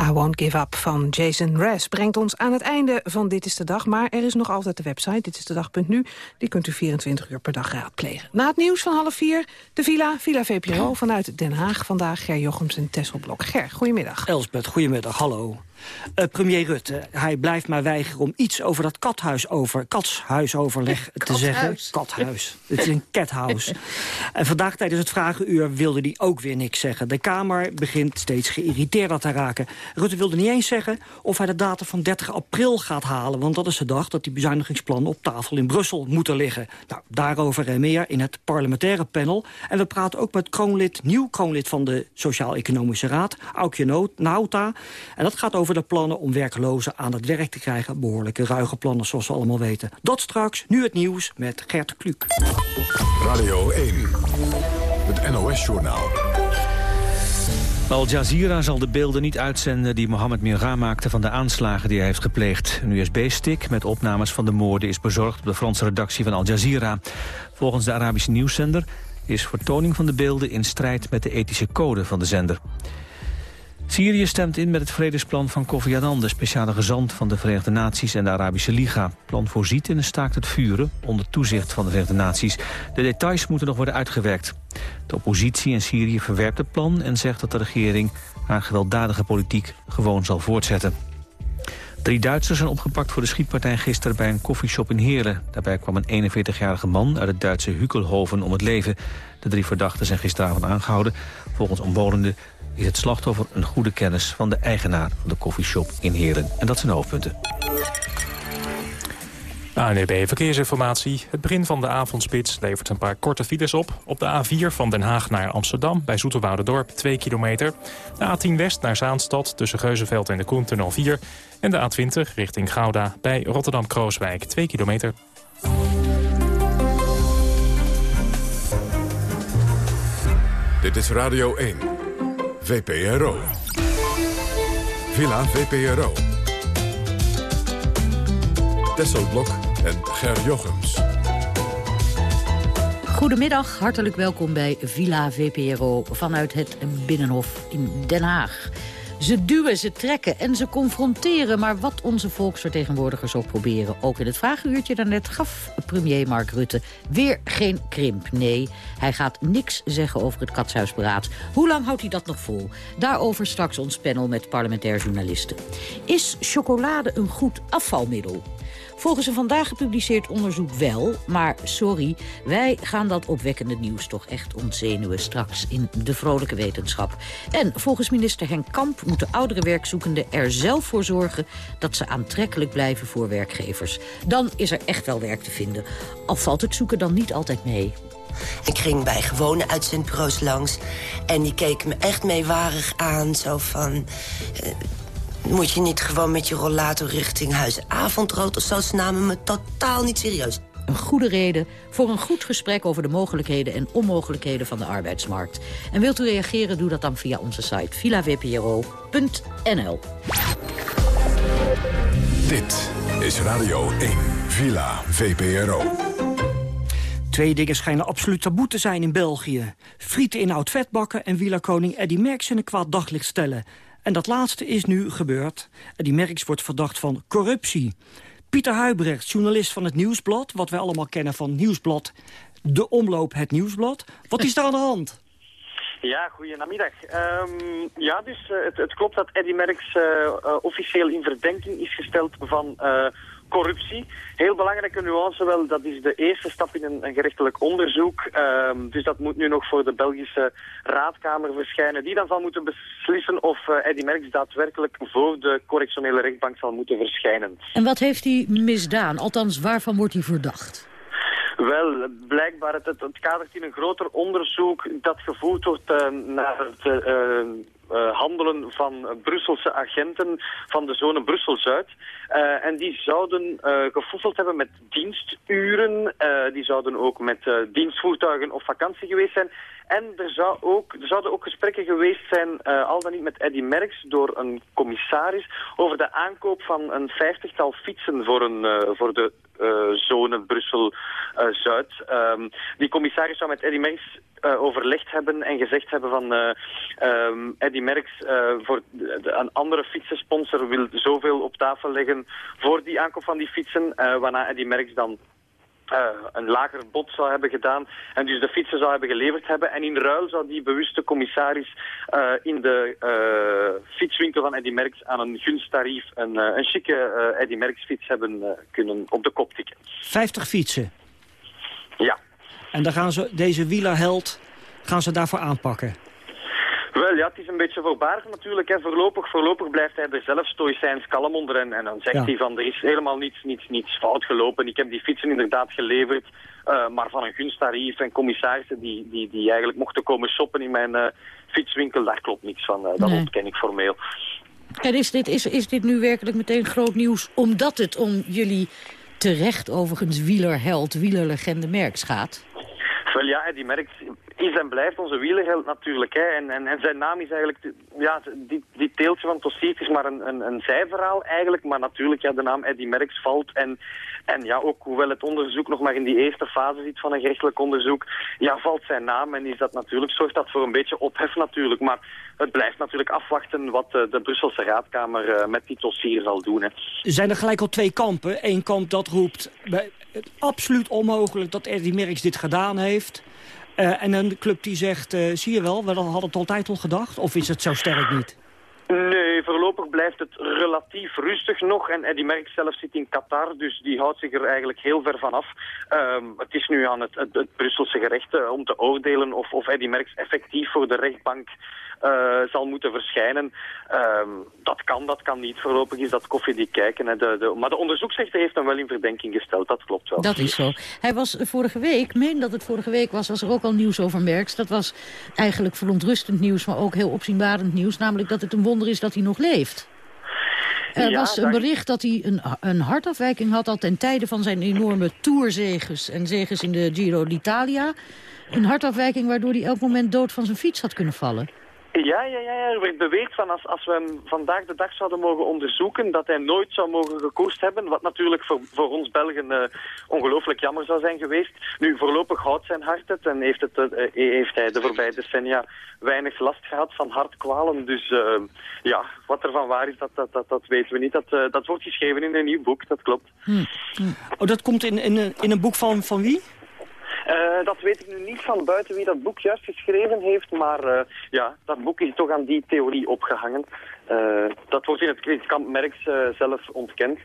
I Won't Give Up van Jason Raz brengt ons aan het einde van Dit is de Dag. Maar er is nog altijd de website, dit is de dag.nu. Die kunt u 24 uur per dag raadplegen. Na het nieuws van half vier, de Villa, Villa VPRO vanuit Den Haag. Vandaag Ger Jochems en Tesselblok. Ger, goedemiddag. Elsbeth, goedemiddag, hallo. Eh, premier Rutte, hij blijft maar weigeren om iets over dat kathuis over, katshuisoverleg te zeggen. Kathuis. Het is een cathouse. (laughs) en vandaag tijdens het vragenuur wilde hij ook weer niks zeggen. De Kamer begint steeds geïrriteerder te raken. Rutte wilde niet eens zeggen of hij de datum van 30 april gaat halen. Want dat is de dag dat die bezuinigingsplannen op tafel in Brussel moeten liggen. Nou, daarover en meer in het parlementaire panel. En we praten ook met kroonlid, nieuw kroonlid van de Sociaal-Economische Raad, Aukje Nauta. En dat gaat over de plannen om werklozen aan het werk te krijgen. Behoorlijke ruige plannen, zoals we allemaal weten. Dat straks, nu het nieuws met Gert Kluk. Radio 1, het NOS-journaal. Al Jazeera zal de beelden niet uitzenden die Mohammed Mirra maakte van de aanslagen die hij heeft gepleegd. Een USB-stick met opnames van de moorden is bezorgd op de Franse redactie van Al Jazeera. Volgens de Arabische nieuwszender is vertoning van de beelden in strijd met de ethische code van de zender. Syrië stemt in met het vredesplan van Kofi Annan... de speciale gezant van de Verenigde Naties en de Arabische Liga. Het plan voorziet in een staakt het vuren onder toezicht van de Verenigde Naties. De details moeten nog worden uitgewerkt. De oppositie in Syrië verwerpt het plan en zegt dat de regering... haar gewelddadige politiek gewoon zal voortzetten. Drie Duitsers zijn opgepakt voor de schietpartij gisteren bij een koffieshop in Heerlen. Daarbij kwam een 41-jarige man uit het Duitse Hükelhoven om het leven. De drie verdachten zijn gisteravond aangehouden. Volgens omwonenden is het slachtoffer een goede kennis van de eigenaar van de koffieshop in Heerlen. En dat zijn de hoofdpunten. ANEB Verkeersinformatie. Het begin van de avondspits levert een paar korte files op. Op de A4 van Den Haag naar Amsterdam bij Zoeterwoudendorp 2 kilometer. De A10 West naar Zaanstad tussen Geuzenveld en de Koentunnel 4. En de A20 richting Gouda bij Rotterdam-Krooswijk 2 kilometer. Dit is Radio 1, VPRO. Villa VPRO. Tesselblok en Ger Jochems. Goedemiddag, hartelijk welkom bij Villa VPRO vanuit het Binnenhof in Den Haag. Ze duwen, ze trekken en ze confronteren. Maar wat onze volksvertegenwoordigers ook proberen... ook in het vragenuurtje daarnet gaf premier Mark Rutte weer geen krimp. Nee, hij gaat niks zeggen over het katshuisberaad. Hoe lang houdt hij dat nog vol? Daarover straks ons panel met parlementair journalisten. Is chocolade een goed afvalmiddel? Volgens een vandaag gepubliceerd onderzoek wel, maar sorry... wij gaan dat opwekkende nieuws toch echt ontzenuwen straks in de vrolijke wetenschap. En volgens minister Henk Kamp moeten oudere werkzoekenden er zelf voor zorgen... dat ze aantrekkelijk blijven voor werkgevers. Dan is er echt wel werk te vinden. Al valt het zoeken dan niet altijd mee. Ik ging bij gewone uitzendbureaus langs. En die keken me echt meewarig aan. Zo van... eh, moet je niet gewoon met je rollator richting huis avondrood of zo? Ze namen me totaal niet serieus. Een goede reden voor een goed gesprek over de mogelijkheden en onmogelijkheden van de arbeidsmarkt. En wilt u reageren, doe dat dan via onze site villavpro.nl. Dit is Radio 1, Villa VPRO. Twee dingen schijnen absoluut taboe te zijn in België. Frieten in oud vet bakken en wielerkoning Eddy Merckx in een kwaad daglicht stellen. En dat laatste is nu gebeurd. Eddy Merckx wordt verdacht van corruptie. Pieter Huibrecht, journalist van het Nieuwsblad... wat wij allemaal kennen van Nieuwsblad, de omloop het Nieuwsblad. Wat is daar aan de hand? Ja, goedemiddag. Um, ja, dus uh, het, het, klopt dat Eddy Merckx uh, uh, officieel in verdenking is gesteld van corruptie. Heel belangrijke nuance wel, dat is de eerste stap in een, een gerechtelijk onderzoek. Um, dus dat moet nu nog voor de Belgische raadkamer verschijnen. Die dan zal moeten beslissen of uh, Eddy Merckx daadwerkelijk voor de correctionele rechtbank zal moeten verschijnen. En wat heeft hij misdaan? Althans, waarvan wordt hij verdacht? Wel, blijkbaar, het, het, kadert in een groter onderzoek dat gevoerd wordt uh, naar het uh, handelen van Brusselse agenten van de zone Brussel-Zuid. en die zouden gefoefeld hebben met diensturen, die zouden ook met dienstvoertuigen op vakantie geweest zijn. En er, zou ook, er zouden ook gesprekken geweest zijn, al dan niet met Eddy Merckx, door een commissaris, over de aankoop van een vijftigtal fietsen voor, een, voor de zone Brussel-Zuid. Um, die commissaris zou met Eddy Merckx overlegd hebben en gezegd hebben van um, Eddy Merckx voor een andere fietsensponsor wil zoveel op tafel leggen voor die aankoop van die fietsen, waarna Eddy Merckx dan uh, een lager bod zou hebben gedaan en dus de fietsen zou hebben geleverd hebben. En in ruil zou die bewuste commissaris uh, in de uh, fietswinkel van Eddy Merckx aan een gunsttarief een, een chique Eddy Merckx fiets hebben kunnen op de kop tikken. 50 fietsen? Ja. En dan gaan ze deze wielerheld gaan ze daarvoor aanpakken? Wel ja, het is een beetje voorbarig natuurlijk. Hè. Voorlopig, voorlopig blijft hij er zelf stoïcijns kalm onder. En, en dan zegt ja. hij van, er is helemaal niets, niets, niets fout gelopen. Ik heb die fietsen inderdaad geleverd. Uh, maar van een gunsttarief en commissarissen die, die, die eigenlijk mochten komen shoppen in mijn uh, fietswinkel, daar klopt niks van. Uh, dat nee. ontken ik formeel. En is dit, is, is dit nu werkelijk meteen groot nieuws omdat het om jullie terecht overigens wielerheld, wielerlegende Merks gaat? Wel ja, Eddy Merckx is en blijft onze wielerheld natuurlijk. Hè. En, en, en zijn naam is eigenlijk, ja, die, die teeltje van Tossiet is maar een, een, een zijverhaal eigenlijk. Maar natuurlijk, ja, de naam Eddy Merckx valt. En, en ja, ook hoewel het onderzoek nog maar in die eerste fase zit van een gerechtelijk onderzoek, ja, valt zijn naam. En is dat natuurlijk, zorgt dat voor een beetje ophef natuurlijk. Maar het blijft natuurlijk afwachten wat de, de Brusselse raadkamer uh, met die dossier zal doen. Hè. Zijn er gelijk al twee kampen? Eén kamp dat roept, het absoluut onmogelijk dat Eddy Merckx dit gedaan heeft. Uh, en een club die zegt, uh, zie je wel, we hadden het altijd al gedacht. Of is het zo sterk niet? Nee, voorlopig blijft het relatief rustig nog. En Eddy Merckx zelf zit in Qatar, dus die houdt zich er eigenlijk heel ver vanaf. Um, het is nu aan het, het, Brusselse gerecht uh, om te oordelen of, of Eddy Merckx effectief voor de rechtbank zal moeten verschijnen. Um, dat kan, dat kan niet. Voorlopig is dat koffiedik kijken. Hè. De, de, maar de onderzoeksrechter heeft hem wel in verdenking gesteld, dat klopt wel. Dat is zo. Hij was vorige week, meen dat het vorige week was, was er ook al nieuws over Merckx. Dat was eigenlijk verontrustend nieuws, maar ook heel opzienbarend nieuws. Namelijk dat het een wonder is dat hij nog leeft. Er ja, was een bericht dat hij een, een hartafwijking had al ten tijde van zijn enorme tourzeges en zeges in de Giro d'Italia. Een hartafwijking waardoor hij elk moment dood van zijn fiets had kunnen vallen. Ja, ja, ja, er werd beweerd van als, als we hem vandaag de dag zouden mogen onderzoeken, dat hij nooit zou mogen gekoerst hebben. Wat natuurlijk voor, voor ons Belgen uh, ongelooflijk jammer zou zijn geweest. Nu, voorlopig houdt zijn hart het en heeft, het, uh, heeft hij de voorbije decennia weinig last gehad van hartkwalen. Dus ja, wat er van waar is, dat, dat, dat, dat weten we niet. Dat, dat wordt geschreven in een nieuw boek, dat klopt. Hm. Oh, dat komt in, in, in een boek van, van wie? Uh, dat weet ik nu niet van buiten wie dat boek juist geschreven heeft, maar uh, ja, dat boek is toch aan die theorie opgehangen. Uh, dat wordt in het kamp Merks zelf ontkend.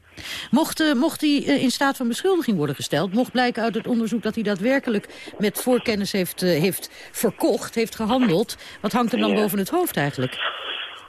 Mocht, mocht hij in staat van beschuldiging worden gesteld, mocht blijken uit het onderzoek dat hij daadwerkelijk met voorkennis heeft, heeft verkocht, heeft gehandeld, wat hangt hem dan boven het hoofd eigenlijk?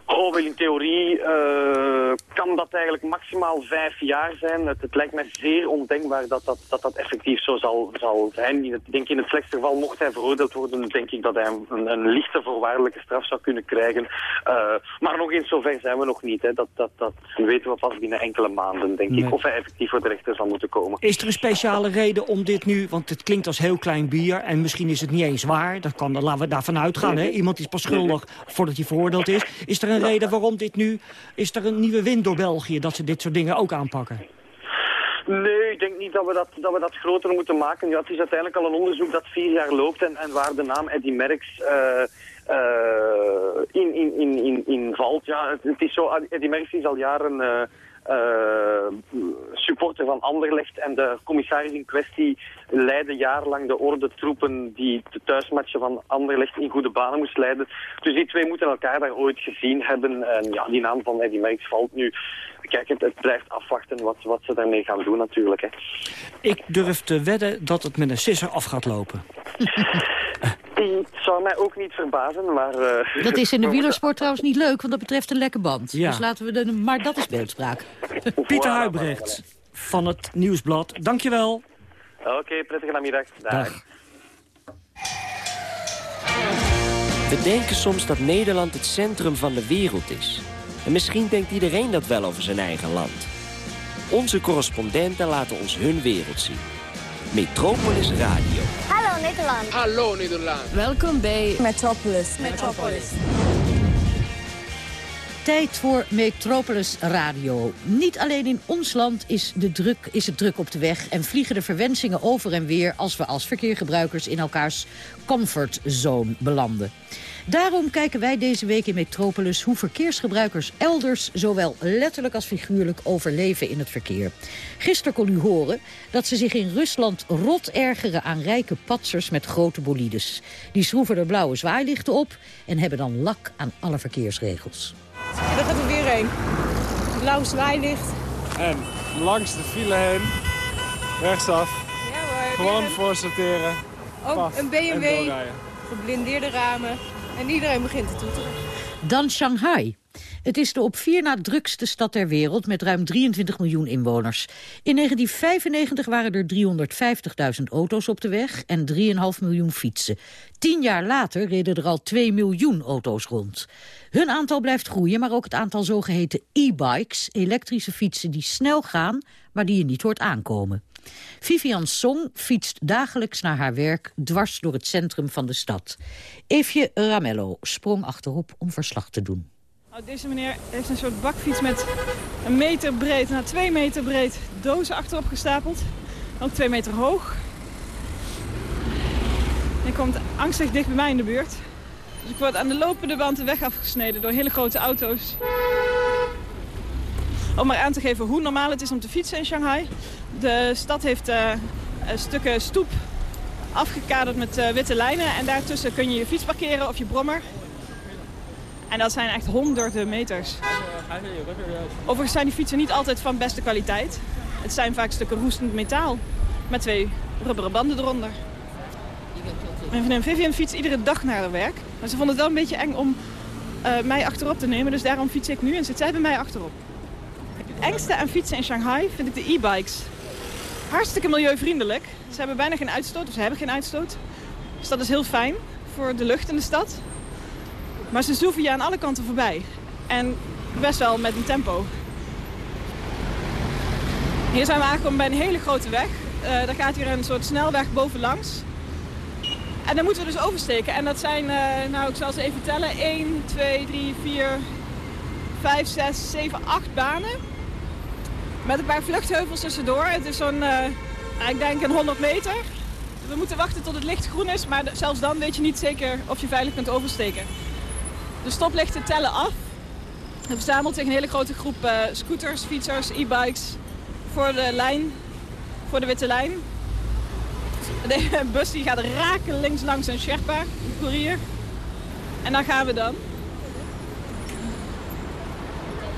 Oh, wel in theorie uh, kan dat eigenlijk maximaal vijf jaar zijn. Het, het, lijkt mij zeer ondenkbaar dat dat, dat, dat effectief zo zal, zal zijn. In het, denk in het slechtste geval, mocht hij veroordeeld worden, denk ik dat hij een, een lichte voorwaardelijke straf zou kunnen krijgen. Uh, maar nog eens, zover zijn we nog niet. Hè. Dat, dat, dat weten we pas binnen enkele maanden, denk nee. ik. Of hij effectief voor de rechter zal moeten komen. Is er een speciale reden om dit nu, want het klinkt als heel klein bier... en misschien is het niet eens waar, dat kan, laten we daarvan uitgaan. Hè? Iemand is pas schuldig voordat hij veroordeeld is. Is er een reden waarom dit nu... Is er een nieuwe wind door België dat ze dit soort dingen ook aanpakken? Nee, ik denk niet dat we dat, dat we dat groter moeten maken. Ja, het is uiteindelijk al een onderzoek dat vier jaar loopt en, en waar de naam Eddie Merckx uh, in, in, in, in, valt. Ja, het, is zo, Eddie Merckx is al jaren... Uh, supporter van Anderlecht en de commissaris in kwestie leidde jarenlang de orde troepen die de thuismatchen van Anderlecht in goede banen moest leiden. Dus die twee moeten elkaar daar ooit gezien hebben en ja, die naam van Eddie Merckx valt nu. Kijk, het, het, blijft afwachten wat, wat ze daarmee gaan doen natuurlijk. Hè. Ik durf te wedden dat het met een sisser af gaat lopen. (laughs) Die zou mij ook niet verbazen, maar... Uh, dat is in de (laughs) wielersport trouwens niet leuk, want dat betreft een lekke band. Ja. Dus laten we de, maar dat is beeldspraak. Pieter Huibrecht van het Nieuwsblad, dankjewel. Oké, okay, prettige namiddag. Dag. Dag. We denken soms dat Nederland het centrum van de wereld is. En misschien denkt iedereen dat wel over zijn eigen land. Onze correspondenten laten ons hun wereld zien. Metropolis Radio. Hallo Nederland. Hallo Nederland. Welkom bij Metropolis. Metropolis. Tijd voor Metropolis Radio. Niet alleen in ons land is, de druk, is het druk op de weg... en vliegen de verwensingen over en weer... als we als verkeergebruikers in elkaars comfortzone belanden. Daarom kijken wij deze week in Metropolis hoe verkeersgebruikers elders zowel letterlijk als figuurlijk overleven in het verkeer. Gisteren kon u horen dat ze zich in Rusland rot ergeren aan rijke patsers met grote bolides. Die schroeven er blauwe zwaailichten op en hebben dan lak aan alle verkeersregels. En daar gaat er weer heen. Blauw zwaailicht. En langs de file heen, rechtsaf, ja, hoor, gewoon voorsorteren. Ook een BMW, geblindeerde ramen. En iedereen begint te toeteren. Dan Shanghai. Het is de op vier na drukste stad ter wereld met ruim 23 miljoen inwoners. In 1995 waren er 350.000 auto's op de weg en 3,5 miljoen fietsen. Tien jaar later reden er al 2 miljoen auto's rond. Hun aantal blijft groeien, maar ook het aantal zogeheten e-bikes... elektrische fietsen die snel gaan, maar die je niet hoort aankomen. Vivian Song fietst dagelijks naar haar werk dwars door het centrum van de stad. Eefje Ramello sprong achterop om verslag te doen. Nou, deze meneer heeft een soort bakfiets met een meter breed, nou twee meter breed, dozen achterop gestapeld. Ook twee meter hoog. Hij komt angstig dicht bij mij in de buurt. Dus ik word aan de lopende band de weg afgesneden door hele grote auto's. Om maar aan te geven hoe normaal het is om te fietsen in Shanghai. De stad heeft uh, stukken stoep afgekaderd met uh, witte lijnen. En daartussen kun je je fiets parkeren of je brommer. En dat zijn echt honderden meters. Overigens zijn die fietsen niet altijd van beste kwaliteit. Het zijn vaak stukken roestend metaal. Met twee rubberen banden eronder. Mijn Vivian fietst iedere dag naar haar werk. Maar ze vond het wel een beetje eng om uh, mij achterop te nemen. Dus daarom fiets ik nu en zit zij bij mij achterop. Het engste aan fietsen in Shanghai vind ik de e-bikes. Hartstikke milieuvriendelijk. Ze hebben bijna geen uitstoot, of ze hebben geen uitstoot. Dus dat is heel fijn voor de lucht in de stad. Maar ze zoeven je aan alle kanten voorbij. En best wel met een tempo. Hier zijn we aangekomen bij een hele grote weg. Uh, daar gaat hier een soort snelweg bovenlangs. En dan moeten we dus oversteken. En dat zijn, uh, nou ik zal ze even tellen, 1, 2, 3, 4, 5, 6, 7, 8 banen. Met een paar vluchtheuvels tussendoor. Het is zo'n, uh, ik denk een 100 meter. We moeten wachten tot het licht groen is, maar zelfs dan weet je niet zeker of je veilig kunt oversteken. De stoplichten tellen af. We verzamelt zich een hele grote groep uh, scooters, fietsers, e-bikes voor de lijn, voor de witte lijn. De (laughs) bus die gaat raken links langs een Sherpa, een courier. En dan gaan we dan.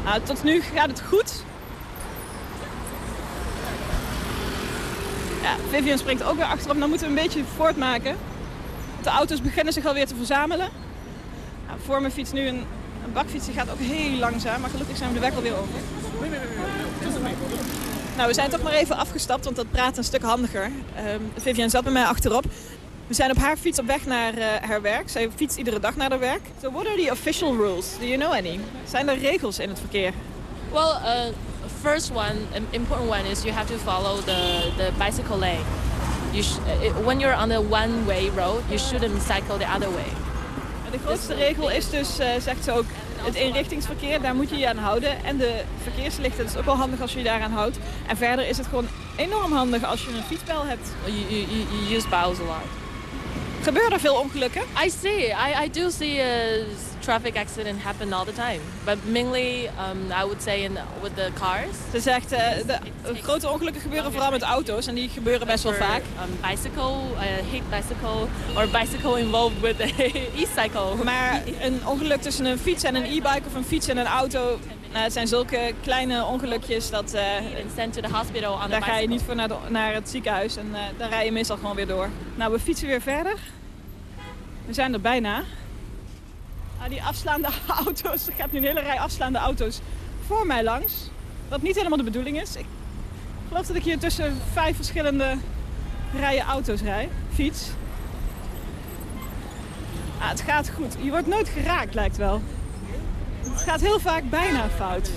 Nou, tot nu gaat het goed. Ja, Vivian springt ook weer achterop. Dan moeten we een beetje voortmaken. De auto's beginnen zich alweer te verzamelen. Nou, voor mijn fiets nu een, bakfiets. Die gaat ook heel langzaam. Maar gelukkig zijn we de weg alweer over. Nou, we zijn toch maar even afgestapt, want dat praat een stuk handiger. Um, Vivian zat bij mij achterop. We zijn op haar fiets op weg naar uh, haar werk. Zij fietst iedere dag naar haar werk. So what are the official rules? Do you know any? Zijn er regels in het verkeer? Well, uh, first one, an important one is you have to follow the, the bicycle lane. You uh, when you're on a one-way road, you shouldn't cycle the other way. De grootste regel is dus, uh, zegt ze ook, het inrichtingsverkeer, daar moet je je aan houden. En de verkeerslichten, dat is ook wel handig als je je daaraan houdt. En verder is het gewoon enorm handig als je een fietsbel hebt. You, you, you use a lot. Gebeuren er veel ongelukken? I see. I, I do see a traffic accident happen all the time. But mainly, um, I would say, in, with the cars. Ze zegt, uh, de, grote ongelukken gebeuren vooral met auto's. En die gebeuren best wel vaak. Um, bicycle, uh, hit bicycle, or bicycle involved with (laughs) e-cycle. Maar een ongeluk tussen een fiets en een e-bike of een fiets en een auto... Nou, het zijn zulke kleine ongelukjes dat... Uh, daar ga je niet voor naar, de, naar het ziekenhuis. En uh, dan rij je meestal gewoon weer door. Nou, we fietsen weer verder. We zijn er bijna. Die afslaande (laughs) auto's, er gaat nu een hele rij afslaande auto's voor mij langs. Wat niet helemaal de bedoeling is. Ik geloof dat ik hier tussen vijf verschillende rijen auto's rij. Fiets. Ah, het gaat goed. Je wordt nooit geraakt, lijkt wel. Het gaat heel vaak bijna fout.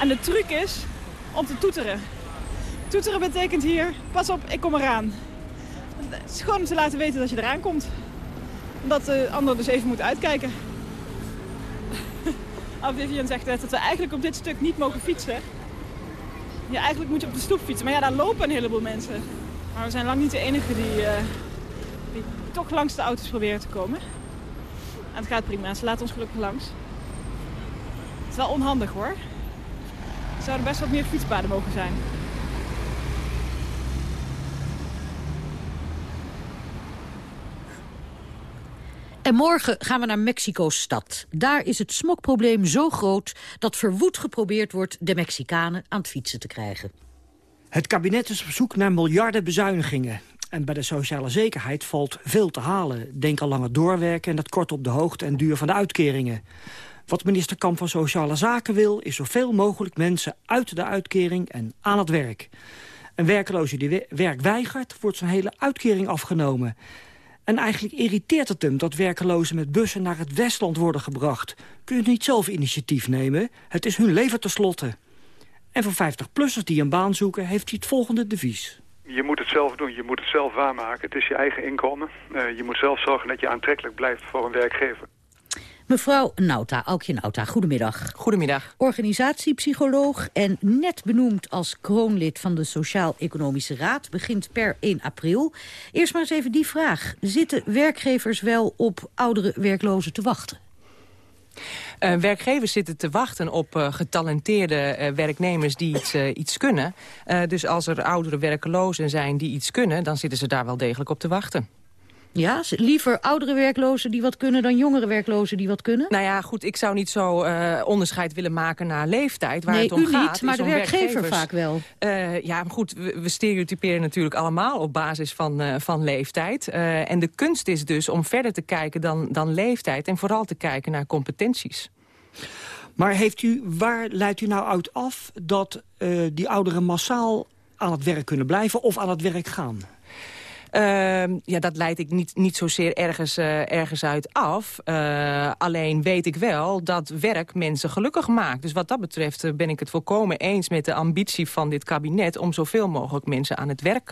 En de truc is om te toeteren. Toeteren betekent hier, pas op, ik kom eraan. Het is gewoon om te laten weten dat je eraan komt. Dat de ander dus even moet uitkijken. (laughs) Vivian zegt net dat we eigenlijk op dit stuk niet mogen fietsen. Ja, eigenlijk moet je op de stoep fietsen. Maar ja, daar lopen een heleboel mensen. Maar we zijn lang niet de enige die, uh, die toch langs de auto's proberen te komen. En het gaat prima. Ze laten ons gelukkig langs. Het is wel onhandig hoor. Er zouden best wat meer fietspaden mogen zijn. En morgen gaan we naar Mexico-stad. Daar is het smokprobleem zo groot dat verwoed geprobeerd wordt... de Mexicanen aan het fietsen te krijgen. Het kabinet is op zoek naar miljarden bezuinigingen. En bij de sociale zekerheid valt veel te halen. Denk aan langer doorwerken en dat kort op de hoogte en duur van de uitkeringen. Wat minister Kamp van Sociale Zaken wil... is zoveel mogelijk mensen uit de uitkering en aan het werk. Een werkeloze die werk weigert, wordt zijn hele uitkering afgenomen. En eigenlijk irriteert het hem dat werkelozen met bussen naar het Westland worden gebracht. Kun je niet zelf initiatief nemen? Het is hun leven tenslotte. En voor 50-plussers die een baan zoeken heeft hij het volgende devies. Je moet het zelf doen, je moet het zelf waarmaken. Het is je eigen inkomen. Uh, je moet zelf zorgen dat je aantrekkelijk blijft voor een werkgever. Mevrouw Nauta, Aukje Nauta, goedemiddag. Goedemiddag. Organisatiepsycholoog en net benoemd als kroonlid van de Sociaal-Economische Raad... begint per 1 april. Eerst maar eens even die vraag. Zitten werkgevers wel op oudere werklozen te wachten? Uh, werkgevers zitten te wachten op uh, getalenteerde uh, werknemers die iets, iets kunnen. dus als er oudere werklozen zijn die iets kunnen... dan zitten ze daar wel degelijk op te wachten. Ja, liever oudere werklozen die wat kunnen dan jongere werklozen die wat kunnen? Nou ja, goed, ik zou niet zo uh, onderscheid willen maken naar leeftijd. Waar nee, het om u gaat, niet, maar de werkgever vaak wel. Uh, ja, maar goed, we, we, stereotyperen natuurlijk allemaal op basis van, uh, van leeftijd. en de kunst is dus om verder te kijken dan, dan leeftijd. En vooral te kijken naar competenties. Maar heeft u, waar leidt u nou uit af dat die ouderen massaal aan het werk kunnen blijven of aan het werk gaan? Ehm, ja, dat leid ik niet, niet zozeer ergens, uh, ergens uit af. Uh, alleen weet ik wel dat werk mensen gelukkig maakt. Dus wat dat betreft uh, ben ik het volkomen eens met de ambitie van dit kabinet... om zoveel mogelijk mensen aan het werk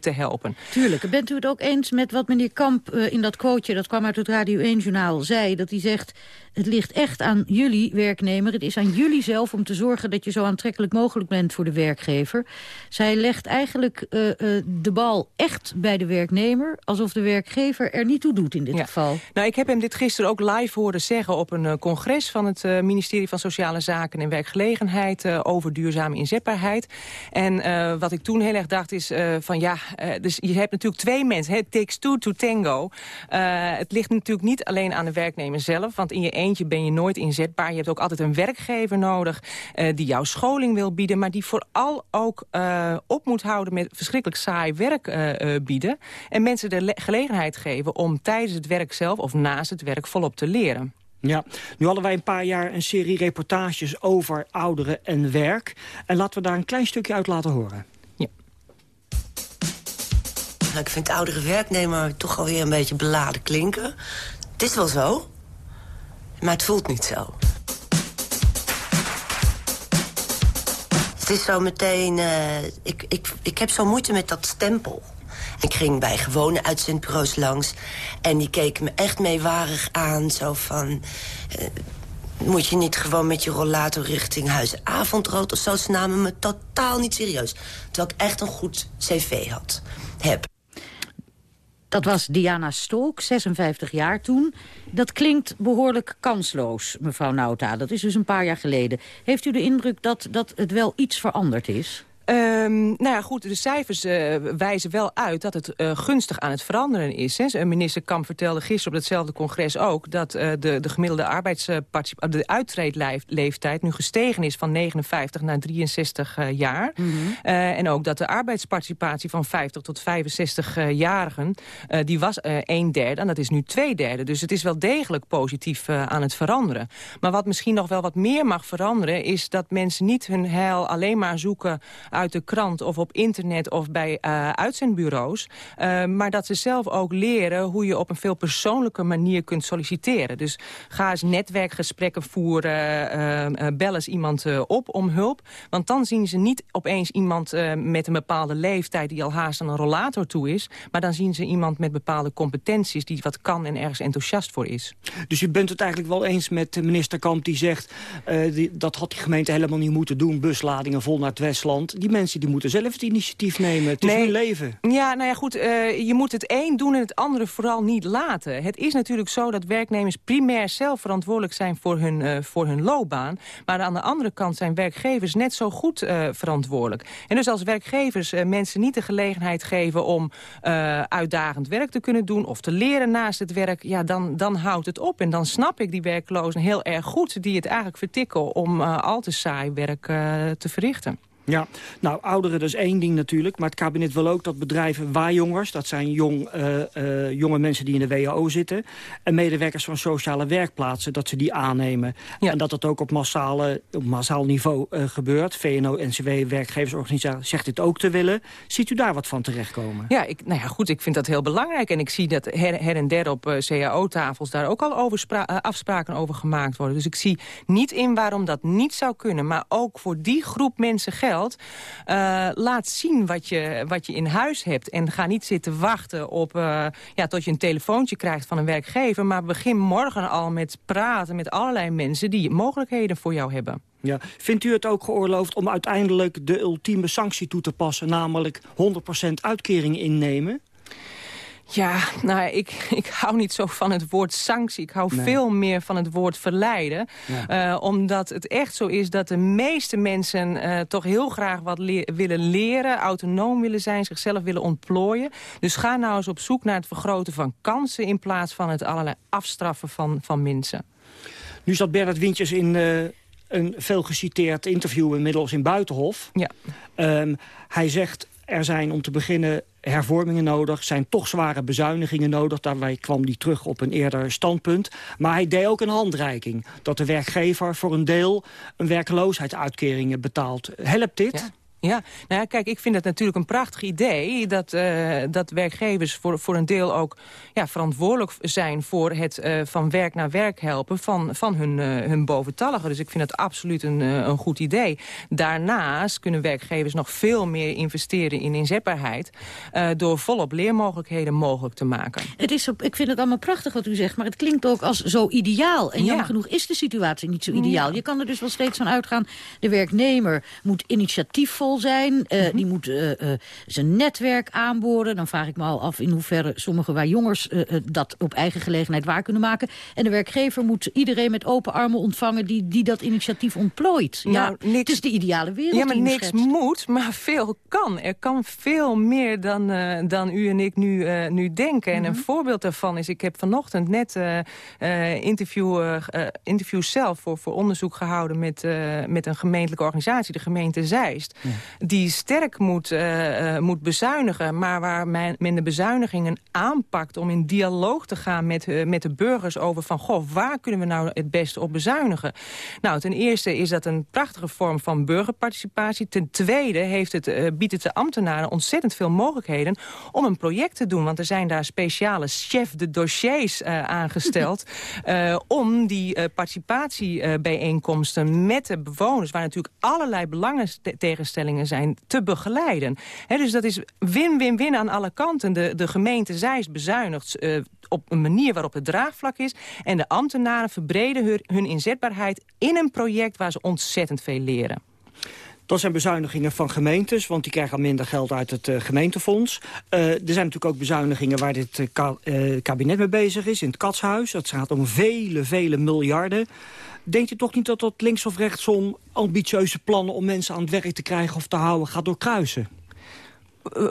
te helpen. Tuurlijk. Bent u het ook eens met wat meneer Kamp in dat quoteje... dat kwam uit het Radio 1-journaal, zei? Dat hij zegt, het ligt echt aan jullie werknemer. Het is aan jullie zelf om te zorgen dat je zo aantrekkelijk mogelijk bent voor de werkgever. Zij legt eigenlijk de bal echt bij de de werknemer... alsof de werkgever er niet toe doet in dit geval. Nou, ik heb hem dit gisteren ook live horen zeggen... op een uh, congres van het uh, ministerie van Sociale Zaken en Werkgelegenheid... Uh, over duurzame inzetbaarheid. En wat ik toen heel erg dacht is van ja... dus je hebt natuurlijk twee mensen. Het takes two to tango. het ligt natuurlijk niet alleen aan de werknemer zelf... want in je eentje ben je nooit inzetbaar. Je hebt ook altijd een werkgever nodig... die jouw scholing wil bieden... maar die vooral ook op moet houden met verschrikkelijk saai werk bieden. En mensen de gelegenheid geven om tijdens het werk zelf of naast het werk volop te leren. Ja, nu hadden wij een paar jaar een serie reportages over ouderen en werk. En laten we daar een klein stukje uit laten horen. Ja. Nou, ik vind oudere werknemer toch alweer een beetje beladen klinken. Het is wel zo, maar het voelt niet zo. Het is zo meteen... Uh, ik, ik, ik heb zo moeite met dat stempel. Ik ging bij gewone uitzendbureaus langs. En die keken me echt meewarig aan. Zo van... Uh, moet je niet gewoon met je rollator richting huis avondrood of zo? Ze namen me totaal niet serieus. Terwijl ik echt een goed cv had. Heb. Dat was Diana Stolk, 56 jaar toen. Dat klinkt behoorlijk kansloos, mevrouw Nauta. Dat is dus een paar jaar geleden. Heeft u de indruk dat, dat het wel iets veranderd is? Um, nou ja, goed, de cijfers uh, wijzen wel uit dat het uh, gunstig aan het veranderen is. Hè. Minister Kamp vertelde gisteren op hetzelfde congres ook... dat uh, de, de gemiddelde arbeidsparticipatie, de uittreedleeftijd nu gestegen is van 59 naar 63 jaar. Mm -hmm. en ook dat de arbeidsparticipatie van 50 tot 65-jarigen... die was een derde en dat is nu twee derde. Dus het is wel degelijk positief aan het veranderen. Maar wat misschien nog wel wat meer mag veranderen... is dat mensen niet hun heil alleen maar zoeken uit de krant of op internet of bij uh, uitzendbureaus. Uh, maar dat ze zelf ook leren hoe je op een veel persoonlijke manier kunt solliciteren. Dus ga eens netwerkgesprekken voeren, uh, bel eens iemand op om hulp. Want dan zien ze niet opeens iemand met een bepaalde leeftijd die al haast aan een rollator toe is. Maar dan zien ze iemand met bepaalde competenties die wat kan en ergens enthousiast voor is. Dus u bent het eigenlijk wel eens met minister Kamp die zegt... Die, dat had die gemeente helemaal niet moeten doen, busladingen vol naar het Westland die mensen die moeten zelf het initiatief nemen. Het is hun leven. Ja, nou ja, goed. Uh, je moet het een doen en het andere vooral niet laten. Het is natuurlijk zo dat werknemers primair zelf verantwoordelijk zijn voor hun, uh, voor hun loopbaan. Maar aan de andere kant zijn werkgevers net zo goed uh, verantwoordelijk. En dus als werkgevers mensen niet de gelegenheid geven om uitdagend werk te kunnen doen... of te leren naast het werk, ja, dan, dan houdt het op. En dan snap ik die werklozen heel erg goed... die het eigenlijk vertikken om al te saai werk te verrichten. Ja, nou, ouderen, dat is één ding natuurlijk. Maar het kabinet wil ook dat bedrijven waarjongers... dat zijn jong, uh, uh, jonge mensen die in de WHO zitten... en medewerkers van sociale werkplaatsen, dat ze die aannemen. Ja. En dat dat ook op, massale, op massaal niveau uh, gebeurt. VNO-NCW, werkgeversorganisatie, zegt dit ook te willen. Ziet u daar wat van terechtkomen? Ja, ik, nou ja, goed, ik vind dat heel belangrijk. En ik zie dat her, her en der op CAO-tafels... daar ook al over afspraken over gemaakt worden. Dus ik zie niet in waarom dat niet zou kunnen. Maar ook voor die groep mensen geldt uh, laat zien wat je, wat je in huis hebt. En ga niet zitten wachten op, uh, ja, tot je een telefoontje krijgt van een werkgever. Maar begin morgen al met praten met allerlei mensen die mogelijkheden voor jou hebben. Ja. Vindt u het ook geoorloofd om uiteindelijk de ultieme sanctie toe te passen... namelijk 100% uitkering innemen? Ja, nou, ik, ik hou niet zo van het woord sanctie. Ik hou nee. veel meer van het woord verleiden. Ja. Uh, omdat het echt zo is dat de meeste mensen uh, toch heel graag wat le willen leren... autonoom willen zijn, zichzelf willen ontplooien. Dus ga nou eens op zoek naar het vergroten van kansen... in plaats van het allerlei afstraffen van, van mensen. Nu zat Bernard Wintjes in... Uh een veel geciteerd interview inmiddels in Buitenhof. Ja. Um, hij zegt, er zijn om te beginnen hervormingen nodig. zijn toch zware bezuinigingen nodig. Daarbij kwam hij terug op een eerder standpunt. Maar hij deed ook een handreiking. Dat de werkgever voor een deel een werkloosheidsuitkeringen betaalt. Helpt dit? Nou ja, kijk, ik vind het natuurlijk een prachtig idee... dat, uh, dat werkgevers voor, voor een deel ook ja, verantwoordelijk zijn... voor het uh, van werk naar werk helpen van, van hun, uh, hun boventalligen. Dus ik vind het absoluut een, een goed idee. Daarnaast kunnen werkgevers nog veel meer investeren in inzetbaarheid... door volop leermogelijkheden mogelijk te maken. Het is, ik vind het allemaal prachtig wat u zegt, maar het klinkt ook als zo ideaal. En jammer ja. genoeg is de situatie niet zo ideaal. Ja. Je kan er dus wel steeds van uitgaan, de werknemer moet zijn. Uh, mm -hmm. Die moet uh, uh, zijn netwerk aanboren. Dan vraag ik me al af in hoeverre sommige waar jongers dat op eigen gelegenheid waar kunnen maken. En de werkgever moet iedereen met open armen ontvangen die, die dat initiatief ontplooit. Nou, ja, niks, het is de ideale wereld. Ja, maar niks schetst. moet, maar veel kan. Er kan veel meer dan, dan u en ik nu, nu denken. En mm -hmm. een voorbeeld daarvan is, ik heb vanochtend net interview, interview zelf voor, voor onderzoek gehouden met, met een gemeentelijke organisatie, de gemeente Zeist. Die sterk moet, uh, moet bezuinigen... maar waar men, men, de bezuinigingen aanpakt om in dialoog te gaan met, uh, met de burgers... over van, goh, waar kunnen we nou het beste op bezuinigen? Nou, ten eerste is dat een prachtige vorm van burgerparticipatie. Ten tweede heeft het, uh, biedt het de ambtenaren ontzettend veel mogelijkheden... om een project te doen, want er zijn daar speciale chef de dossiers aangesteld... (laughs) om die participatiebijeenkomsten met de bewoners... waar natuurlijk allerlei belangen tegenstellingen zijn, te begeleiden. Dus dat is win-win-win aan alle kanten. De, de gemeente Zeist bezuinigt uh, op een manier waarop het draagvlak is. En de ambtenaren verbreden hun inzetbaarheid in een project waar ze ontzettend veel leren. Dat zijn bezuinigingen van gemeentes, want die krijgen al minder geld uit het uh, gemeentefonds. Uh, er zijn natuurlijk ook bezuinigingen waar dit ka kabinet mee bezig is, in het katshuis. Dat gaat om vele, vele miljarden. Denkt u toch niet dat dat links of rechtsom ambitieuze plannen... om mensen aan het werk te krijgen of te houden gaat doorkruisen?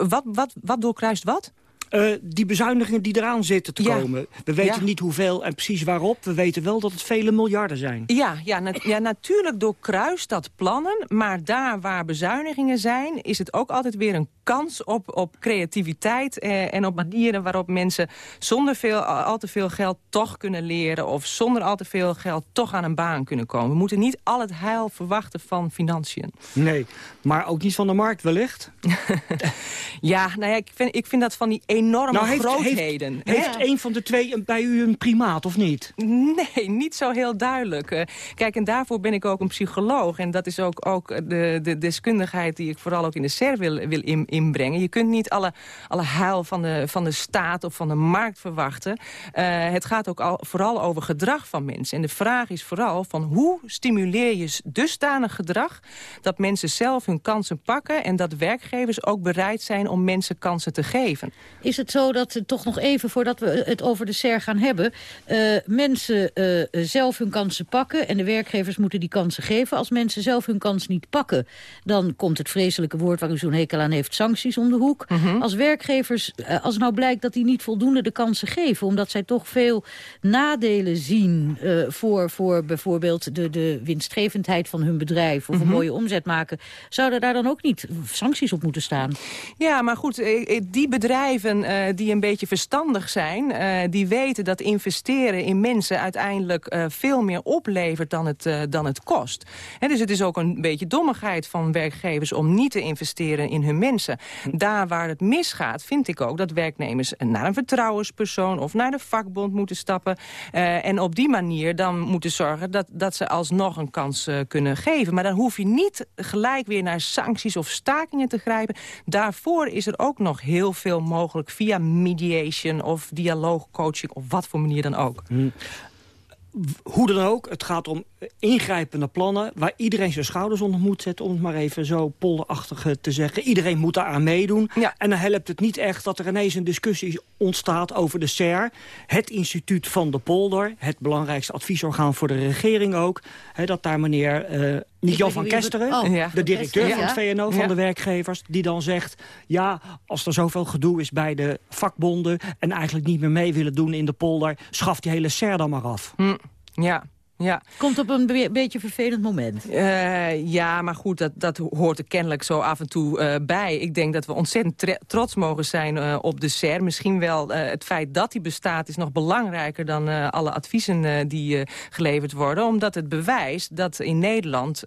Wat, wat, wat doorkruist wat? Uh, die bezuinigingen die eraan zitten te ja. komen. We weten ja. niet hoeveel en precies waarop. We weten wel dat het vele miljarden zijn. Ja, ja, na ja, natuurlijk doorkruist dat plannen. Maar daar waar bezuinigingen zijn... is het ook altijd weer een kans op, op creativiteit... Eh, en op manieren waarop mensen zonder veel, al te veel geld toch kunnen leren... of zonder al te veel geld toch aan een baan kunnen komen. We moeten niet al het heil verwachten van financiën. Nee, maar ook niet van de markt wellicht? (laughs) ja, nou ja, ik vind, ik vind dat van die enorme nou, heeft, grootheden. Heeft, heeft een van de twee bij u een primaat, of niet? Nee, niet zo heel duidelijk. Uh, kijk, en daarvoor ben ik ook een psycholoog. En dat is ook, ook de, de deskundigheid die ik vooral ook in de SER wil, wil in, inbrengen. Je kunt niet alle, alle huil van de, van de staat of van de markt verwachten. Uh, het gaat ook al, vooral over gedrag van mensen. En de vraag is vooral van hoe stimuleer je dusdanig gedrag... dat mensen zelf hun kansen pakken... en dat werkgevers ook bereid zijn om mensen kansen te geven. Is het zo dat, toch nog even voordat we het over de SER gaan hebben... Uh, mensen uh, zelf hun kansen pakken en de werkgevers moeten die kansen geven. Als mensen zelf hun kans niet pakken, dan komt het vreselijke woord... waar u zo'n hekel aan heeft, sancties om de hoek. Mm -hmm. Als werkgevers, uh, als nou blijkt dat die niet voldoende de kansen geven... omdat zij toch veel nadelen zien voor, voor bijvoorbeeld de, de winstgevendheid van hun bedrijf... of mm -hmm. een Mhm. mooie omzet maken, zouden daar dan ook niet sancties op moeten staan? Ja, maar goed, die bedrijven uh, die een beetje verstandig zijn... Uh, die weten dat investeren in mensen uiteindelijk uh, veel meer oplevert dan het, dan het kost. Dus het is ook een beetje dommigheid van werkgevers... om niet te investeren in hun mensen. Daar waar het misgaat, vind ik ook dat werknemers... naar een vertrouwenspersoon of naar de vakbond moeten stappen... en op die manier dan moeten zorgen dat, dat ze alsnog een kans kunnen geven. Maar dan hoef je niet gelijk weer naar sancties of stakingen te grijpen. Daarvoor is er ook nog heel veel mogelijk via mediation of dialoogcoaching of wat voor manier dan ook. Hmm. Hoe dan ook, het gaat om ingrijpende plannen... waar iedereen zijn schouders onder moet zetten... om het maar even zo polderachtig te zeggen. Iedereen moet daaraan meedoen. Ja. En dan helpt het niet echt dat er ineens een discussie ontstaat over de SER... het instituut van de polder, het belangrijkste adviesorgaan voor de regering ook... Hè, dat daar meneer... Uh, Jan van Kesteren, oh, ja. de directeur van het VNO, van ja. de werkgevers... die dan zegt, ja, als er zoveel gedoe is bij de vakbonden... en eigenlijk niet meer mee willen doen in de polder... schaf die hele SER dan maar af. Hm. Ja, Ja. Komt op een be beetje vervelend moment. Uh, ja, maar goed, dat, dat hoort er kennelijk zo af en toe uh, bij. Ik denk dat we ontzettend trots mogen zijn uh, op de SER. Misschien wel het feit dat die bestaat is nog belangrijker... dan alle adviezen die geleverd worden. Omdat het bewijst dat in Nederland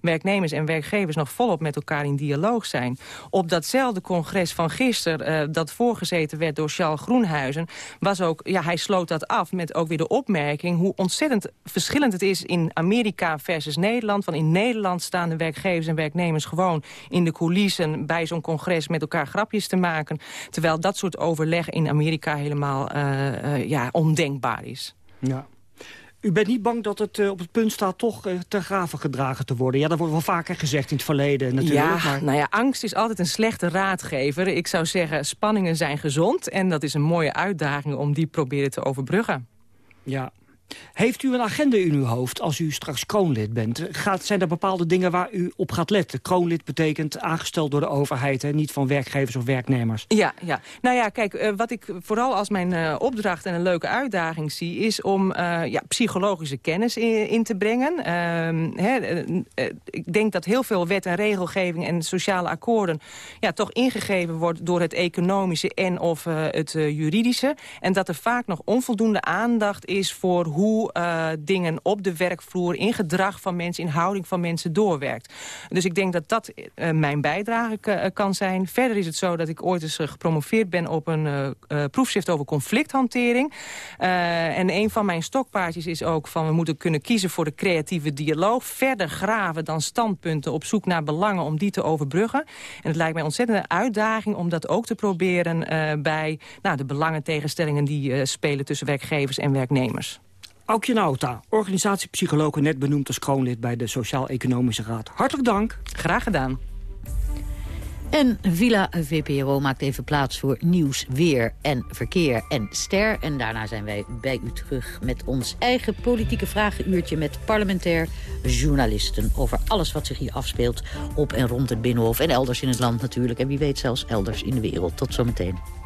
werknemers en werkgevers... nog volop met elkaar in dialoog zijn. Op datzelfde congres van gisteren... dat voorgezeten werd door Charles Groenhuizen... was ook, ja, hij sloot dat af met ook weer de opmerking... hoe ontzettend verschillend het is in Amerika versus Nederland. Van in Nederland staan de werkgevers en werknemers gewoon in de coulissen... bij zo'n congres met elkaar grapjes te maken. Terwijl dat soort overleg in Amerika helemaal uh, uh, ja, ondenkbaar is. Ja. U bent niet bang dat het uh, op het punt staat toch uh, ter graven gedragen te worden? Ja, dat wordt wel vaker gezegd in het verleden natuurlijk. Ja, maar... nou ja, angst is altijd een slechte raadgever. Ik zou zeggen, spanningen zijn gezond. En dat is een mooie uitdaging om die proberen te overbruggen. Ja, heeft u een agenda in uw hoofd als u straks kroonlid bent? Gaat, zijn er bepaalde dingen waar u op gaat letten? Kroonlid betekent aangesteld door de overheid, hè? niet van werkgevers of werknemers. Ja, ja. nou ja, kijk, uh, wat ik vooral als mijn uh, opdracht en een leuke uitdaging zie... is om uh, ja, psychologische kennis in, in te brengen. Ehm, hè, ik denk dat heel veel wet en regelgeving en sociale akkoorden... Ja, toch ingegeven wordt door het economische en of het juridische. En dat er vaak nog onvoldoende aandacht is voor hoe uh, dingen op de werkvloer... in gedrag van mensen, in houding van mensen doorwerkt. Dus ik denk dat dat uh, mijn bijdrage uh, kan zijn. Verder is het zo dat ik ooit eens gepromoveerd ben... op een proefschrift over conflicthantering. en een van mijn stokpaardjes is ook van... we moeten kunnen kiezen voor de creatieve dialoog. Verder graven dan standpunten op zoek naar belangen... om die te overbruggen. En het lijkt mij ontzettend een uitdaging om dat ook te proberen... bij nou, de belangentegenstellingen die spelen tussen werkgevers en werknemers. Aukje Nauta, organisatiepsycholoog net benoemd als kroonlid bij de Sociaal-Economische Raad. Hartelijk dank. Graag gedaan. En Villa VPRO maakt even plaats voor nieuws, weer en verkeer en ster. En daarna zijn wij bij u terug met ons eigen politieke vragenuurtje... met parlementair journalisten over alles wat zich hier afspeelt... op en rond het Binnenhof en elders in het land natuurlijk. En wie weet zelfs elders in de wereld. Tot zometeen.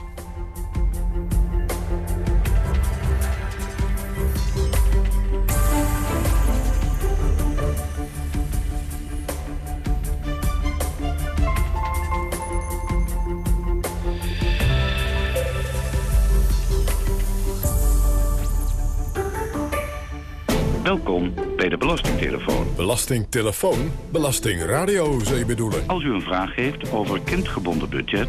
De Belastingtelefoon. Belastingtelefoon? Belastingradio, zou je bedoelen? Als u een vraag heeft over kindgebonden budget,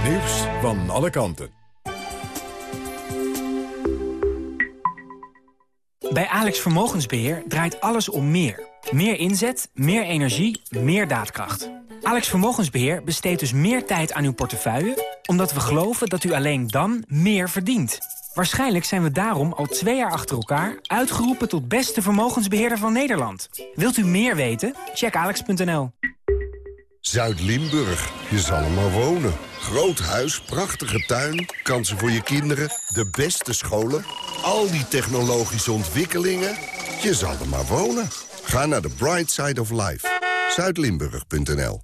Het nieuws van alle kanten. Bij Alex Vermogensbeheer draait alles om meer. Meer inzet, meer energie, meer daadkracht. Alex Vermogensbeheer besteedt dus meer tijd aan uw portefeuille... omdat we geloven dat u alleen dan meer verdient. Waarschijnlijk zijn we daarom al twee jaar achter elkaar... uitgeroepen tot beste vermogensbeheerder van Nederland. Wilt u meer weten? Check alex.nl. Zuid-Limburg, je zal er maar wonen. Groot huis, prachtige tuin, kansen voor je kinderen, de beste scholen... al die technologische ontwikkelingen, je zal er maar wonen. Ga naar de Bright Side of Life. Zuidlimburg.nl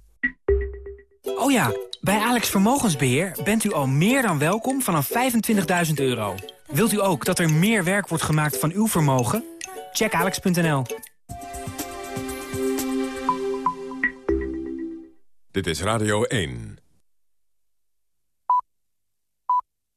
Oh ja, bij Alex Vermogensbeheer bent u al meer dan welkom vanaf 25.000 euro. Wilt u ook dat er meer werk wordt gemaakt van uw vermogen? Check alex.nl. Dit is Radio 1.